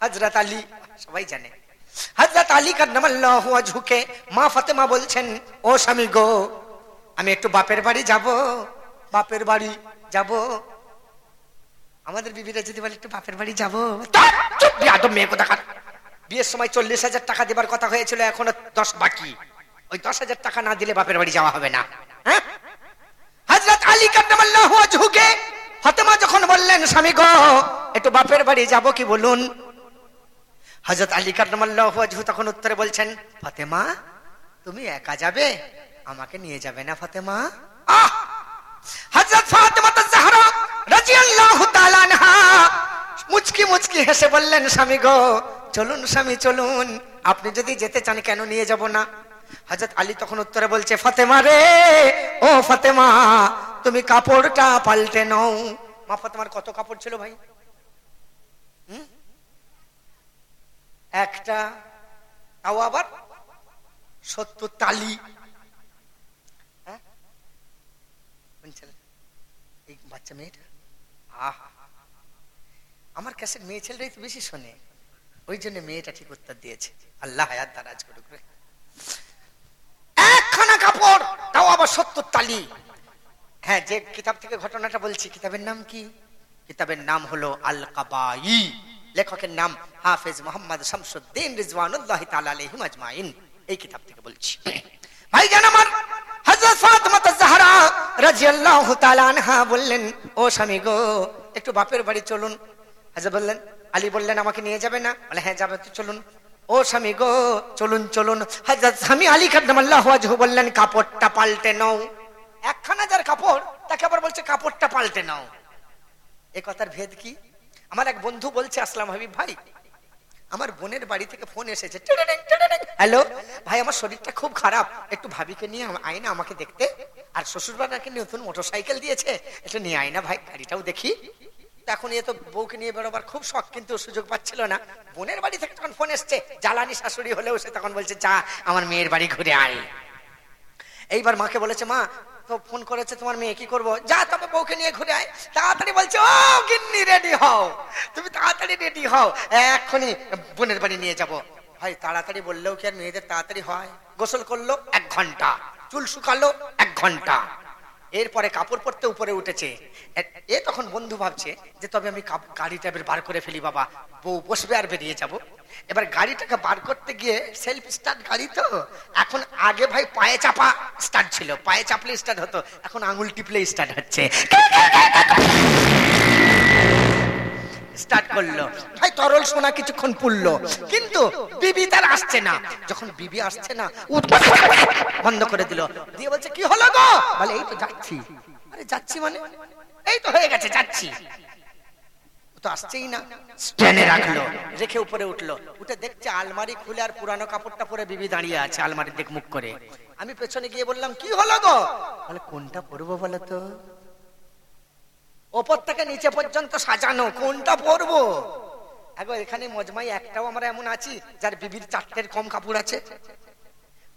Speaker 1: হজরত আলী, সবাই জানে। হজরত আলী কান্নামাল্লাহু আজহুকে মা ফাতেমা বলছেন, ও স্বামী গো, আমি একটু বাপের বাড়ি যাব, বাপের বাড়ি যাব আমাদের বিবিরা যদি বলে একটু বাপের বাড়ি যাব? মেয়ে কোথা বিয়ের সময় চল্লিশ হাজার টাকা দেবার কথা হয়েছিল এখনও দশ বাকি। ওই দশ হাজার টাকা না দিলে বাপের বাড়ি যাওয়া হবে না। হ্যাঁ? হজরত আলী কান্নামাল্লাহ ঝুঁকে ফতেমা যখন বললেন স্বামী গো একটু বাপের বাড়ি যাব কি বলুন? হজরত আলী কান্নামাল্লাহ তখন উত্তরে বলছেন ফতেমা তুমি একা যাবে? আমাকে নিয়ে যাবে না ফতেমা? আহ! হজরত ফাতেমা জাহরা মুচকি মুচকি হেসে বললেন, স্বামী গো, চলুন স্বামী, চলুন। আপনি যদি যেতে চান, কেন নিয়ে যাব না? হজরত আলী তখন উত্তরে বলছে, ফাতেমা রে, ও ফাতেমা, তুমি কাপড়টা পাল্টে নাও। মা ফাতেমার কত কাপড় ছিল ভাই? একটা, তাও আবার সত্তর তালি। হ্যাঁ? বাচ্চা মেয়েটা? আমার কাছে মেয়ে ছেলেরাই তো বেশি শোনে। ওই জন্য মেয়েটা ঠিক উত্তর দিয়েছে। আল্লাহ হায়াত দারাজ করুক একখানা কাপড়, তাও আবার সত্তর তালি। হ্যাঁ যে কিতাব থেকে ঘটনাটা বলছি, কিতাবের নাম কি? কিতাবের নাম হলো আল কাবাই লেখকের নাম হাফেজ মোহাম্মদ শামসুদ্দিন রিজওয়ানুল্লাহ তাআলা আলাইহিম আজমাইন। এই কিতাব থেকে বলছি। ভাই জান আমার হযরত ফাতিমা জাহরা বললেন, ও স্বামী গো, একটু বাপের বাড়ি চলুন। হযরত বললেন, আলী বললেন, আমাকে নিয়ে যাবে না? বলে হ্যাঁ যাবে, তো চলুন। ও স্বামী গো, চলুন চলুন। হযরত স্বামী আলী কাদ্দামাল্লাহু বললেন, কাপড়টা পাল্টে নাও। একখানা যার কাপড়, তাকে আবার বলছে, কাপড়টা পাল্টে নাও। এ কথার ভেদ কি? আমার এক বন্ধু বলছে আসলাম হাবিব ভাই, আমার বোনের বাড়ি থেকে ফোন এসেছে। হ্যালো, ভাই, আমার শরীরটা খুব খারাপ। একটু ভাবিকে নিয়ে, আয় না আমাকে দেখতে। আর শ্বশুর বাড়িকে নতুন মোটর সাইকেল দিয়েছে একটু নিয়ে আয় না ভাই গাড়িটাও দেখি। এখন এ তো বউকে নিয়ে বেরোবার খুব শখ, কিন্তু সুযোগ পাচ্ছিল না। বোনের বাড়ি থেকে তখন ফোন এসছে, জ্বালানি শাশুড়ি হলেও সে তখন বলছে, যা, আমার মেয়ের বাড়ি ঘুরে আয়। এইবার মাকে বলেছে, মা, তো ফোন করেছে তোমার মেয়ে, কি করব? যা, তবে বউকে নিয়ে ঘুরে আয়। তাড়াতাড়ি বলছে, ও গিন্নি, রেডি হও। তুমি তাড়াতাড়ি রেডি হও, এক্ষুনি বোনের বাড়ি নিয়ে যাব। ভাই, তাড়াতাড়ি বললেও কি আর মেয়েদের তাড়াতাড়ি হয়? গোসল করল এক ঘণ্টা। চুল শুকালো এক ঘণ্টা। এরপরে কাপড় পরতে উপরে উঠেছে। এ- তখন বন্ধু ভাবছে যে, তবে আমি গাড়িটা এবার বার করে ফেলি বাবা। বউ বসবে আর বেরিয়ে যাব। এবার গাড়িটাকে বার করতে গিয়ে সেলফ স্টার্ট গাড়ি তো। এখন আগে ভাই পায়ে চাপা স্টার্ট ছিল। পায়ে চাপলে স্টার্ট হতো। এখন আঙুল টিপলে স্টার্ট হচ্ছে। স্টার্ট করল। ভাই, তরল সোনা কিছুক্ষণ পুললো কিন্তু বিবি তার আসছে না। যখন বিবি আসছে না বন্ধ করে দিল। দিয়ে বলছে, কি হলো গো? বলে, এই তো যাচ্ছি। আরে, যাচ্ছি মানে? এই তো হয়ে গেছে, যাচ্ছি। তো আসছেই না। স্ট্যান্ডে রাখল, রেখে উপরে উঠল। উঠে দেখছে আলমারি খুলে আর পুরানো কাপড়টা পরে বিবি দাঁড়িয়ে আছে আলমারি দিক মুখ করে। আমি পেছনে গিয়ে বললাম, কি হলো গো? বলে, কোনটা পরবো বলো তো? ওপর থেকে নিচে পর্যন্ত সাজানো, কোনটা পরবো? একবার এখানে মজমাই একটাও আমরা এমন আছি, যার বিবির চারটের কম কাপড় আছে।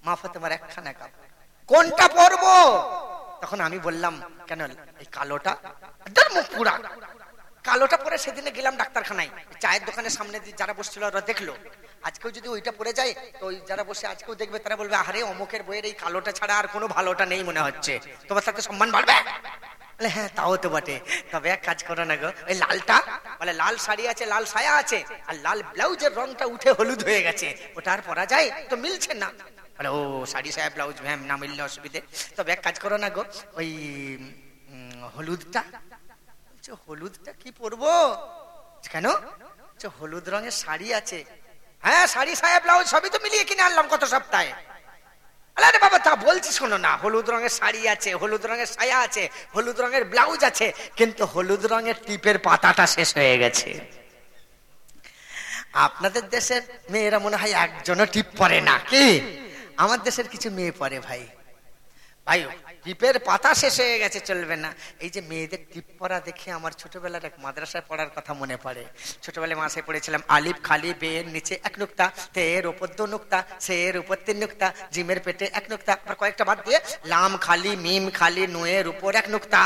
Speaker 1: মা ফাতেমার একখানা কাপড়। কোনটা পরবো? তখন আমি বললাম, কেন, এই কালোটা? একদম পুরা। কালোটা পরে সেদিনে গেলাম ডাক্তারখানায়। চায়ের দোকানের সামনে যারা বসছিল ওরা দেখল। আজকেও যদি ওইটা পরে যায়, তো ওই যারা বসে আজকেও দেখবে, তারা বলবে আরে অমুকের বইয়ের এই কালোটা ছাড়া আর কোনো ভালোটা নেই মনে হচ্ছে। তোমার সাথে সম্মান বাড়বে? বলে হ্যাঁ তাও তো বটে। তবে এক কাজ করো না গো, ওই লালটা, বলে, লাল শাড়ি আছে, লাল সায়া আছে, আর লাল ব্লাউজের রংটা উঠে হলুদ হয়ে গেছে, ওটা আর পরা যায়? তো মিলছে না। বলে, ও, শাড়ি সায়া, ব্লাউজ ম্যাম না মিললে অসুবিধে। তবে এক কাজ করো না গো, ওই হলুদটা হলুদটা কি পরবো? কেন? হলুদ রঙের শাড়ি আছে। হ্যাঁ শাড়ি, সায়া, ব্লাউজ সবই তো মিলিয়ে কিনে আনলাম কত সপ্তাহে। আরে বাবা, তা বলছি শোনো না, হলুদ রঙের শাড়ি আছে, হলুদ রঙের সায়া আছে, হলুদ রঙের ব্লাউজ আছে, কিন্তু হলুদ রঙের টিপের পাতাটা শেষ হয়ে গেছে। আপনাদের দেশের মেয়েরা মনে হয় একজনও টিপ পরে না, কি? আমার দেশের কিছু মেয়ে পরে ভাই। ভাই টিপের পাতা শেষ হয়ে গেছে, চলবে না। এই যে মেয়েদের টিপ পরা দেখে আমার ছোটবেলার এক মাদ্রাসায় পড়ার কথা মনে পড়ে। ছোটবেলায় মাসে পড়েছিলাম, আলিফ খালি বেয়ের নিচে এক নুক্তা তে এর উপর দু নুক্তা সে এর উপর তিন নুক্তা, জিমের পেটে এক নুক্তা, আবার কয়েকটা বাদ দিয়ে লাম খালি, মিম খালি, নুয়ের উপর এক নুক্তা।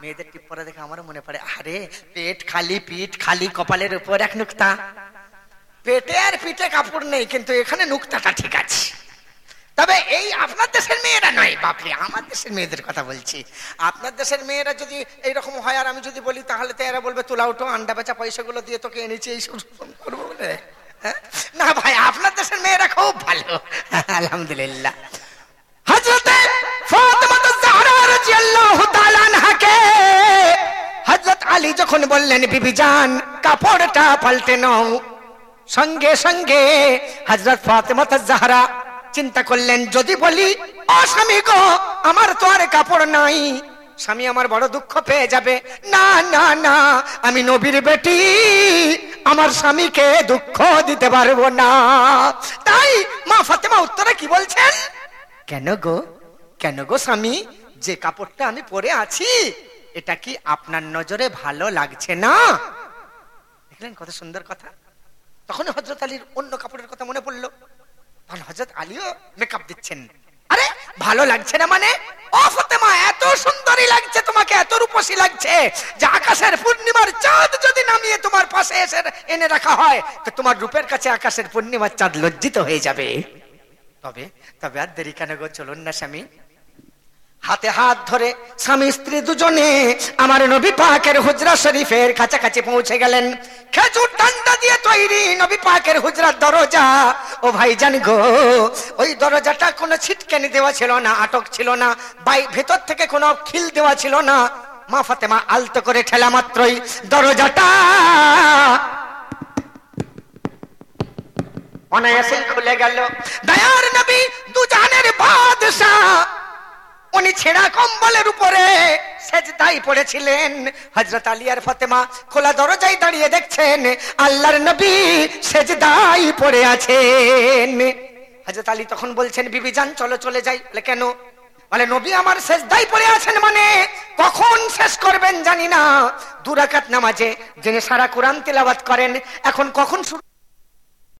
Speaker 1: মেয়েদের টিপ পরা দেখে আমারও মনে পড়ে, আরে পেট খালি, পিঠ খালি, কপালের উপর এক নুক্তা। পেটে আর পিঠে কাপড় নেই, কিন্তু এখানে নুক্তাটা ঠিক আছে। তবে এই আপনার দেশের মেয়েরা নয়। বাপরে, আমার দেশের মেয়েদের কথা বলছি। আপনার দেশের মেয়েরা যদি এইরকম হয়, আর আমি যদি বলি, তাহলে তো এরা বলবে, তোলা উঠো, আন্ডা বেচা পয়সাগুলো দিয়ে তোকে এনেছি, এই করব বলে। হ্যাঁ? না ভাই, আপনার দেশের মেয়েরা খুব ভালো। আলহামদুলিল্লাহ। হজরতে হযরত আলী যখন বললেন, বিবি কাপড়টা পাল্টে নাও। সঙ্গে সঙ্গে হযরত ফাতেমা জাহরা চিন্তা করলেন, যদি বলি, ও স্বামী গো, আমার তো আর কাপড় নাই। স্বামী আমার বড় দুঃখ পেয়ে যাবে। না না না, আমি নবীর বেটি। আমার স্বামীকে দুঃখ দিতে পারব না। তাই মা ফাতেমা উত্তরে কি বলছেন? কেন গো কেন গো স্বামী, যে কাপড়টা আমি পরে আছি, এটা কি আপনার নজরে ভালো লাগছে না? দেখলেন কত সুন্দর কথা। তখন হজরত আলীর অন্য কাপড়ের কথা মনে পড়ল। তখন হজরত আলীও মেকআপ দিচ্ছেন। আরে, ভালো লাগছে না মানে? ও ফতেমা, এত সুন্দরী লাগছে তোমাকে, এত রূপসী লাগছে যে আকাশের পূর্ণিমার চাঁদ যদি নামিয়ে তোমার পাশে এসে এনে রাখা হয়, তো তোমার রূপের কাছে আকাশের পূর্ণিমার চাঁদ লজ্জিত হয়ে যাবে। তবে তবে আর দেরি কেন গো? চলুন না স্বামী। হাতে হাত ধরে স্বামী স্ত্রী দুজনে আমার নবী পাকের হুজরা শরীফের কাছাকাছি পৌঁছে গেলেন। খেজুর ডান্ডা দিয়ে তৈরি নবী পাকের হুজরার দরজা। ও ভাই জানি গো, ওই দরজাটা কোনো ছিটকেনি দেওয়া ছিল না, আটক ছিল না, বাই ভেতর থেকে কোনো খিল দেওয়া ছিল না। মা ফাতেমা আলতো করে ঠেলা মাত্রই দরজাটা অনায়াসেই খুলে গেল। দয়ার নবী দুজানের বাদশাহ উনি ছেঁড়া কম্বলের উপরে সেজদাই পড়েছিলেন। হজরত আলী আর ফতেমা খোলা দরজায় দাঁড়িয়ে দেখছেন, আল্লাহর নবী সেজদাই পড়ে আছেন। হজরত আলী তখন বলছেন, বিবি যান, চলো, চলে যাই। বলে, কেন? বলে, নবী আমার সেজদাই পড়ে আছেন মানে কখন শেষ করবেন জানি না। দুরাকাত নামাজে যিনি সারা কোরআন তেলাওয়াত করেন, এখন কখন শুরু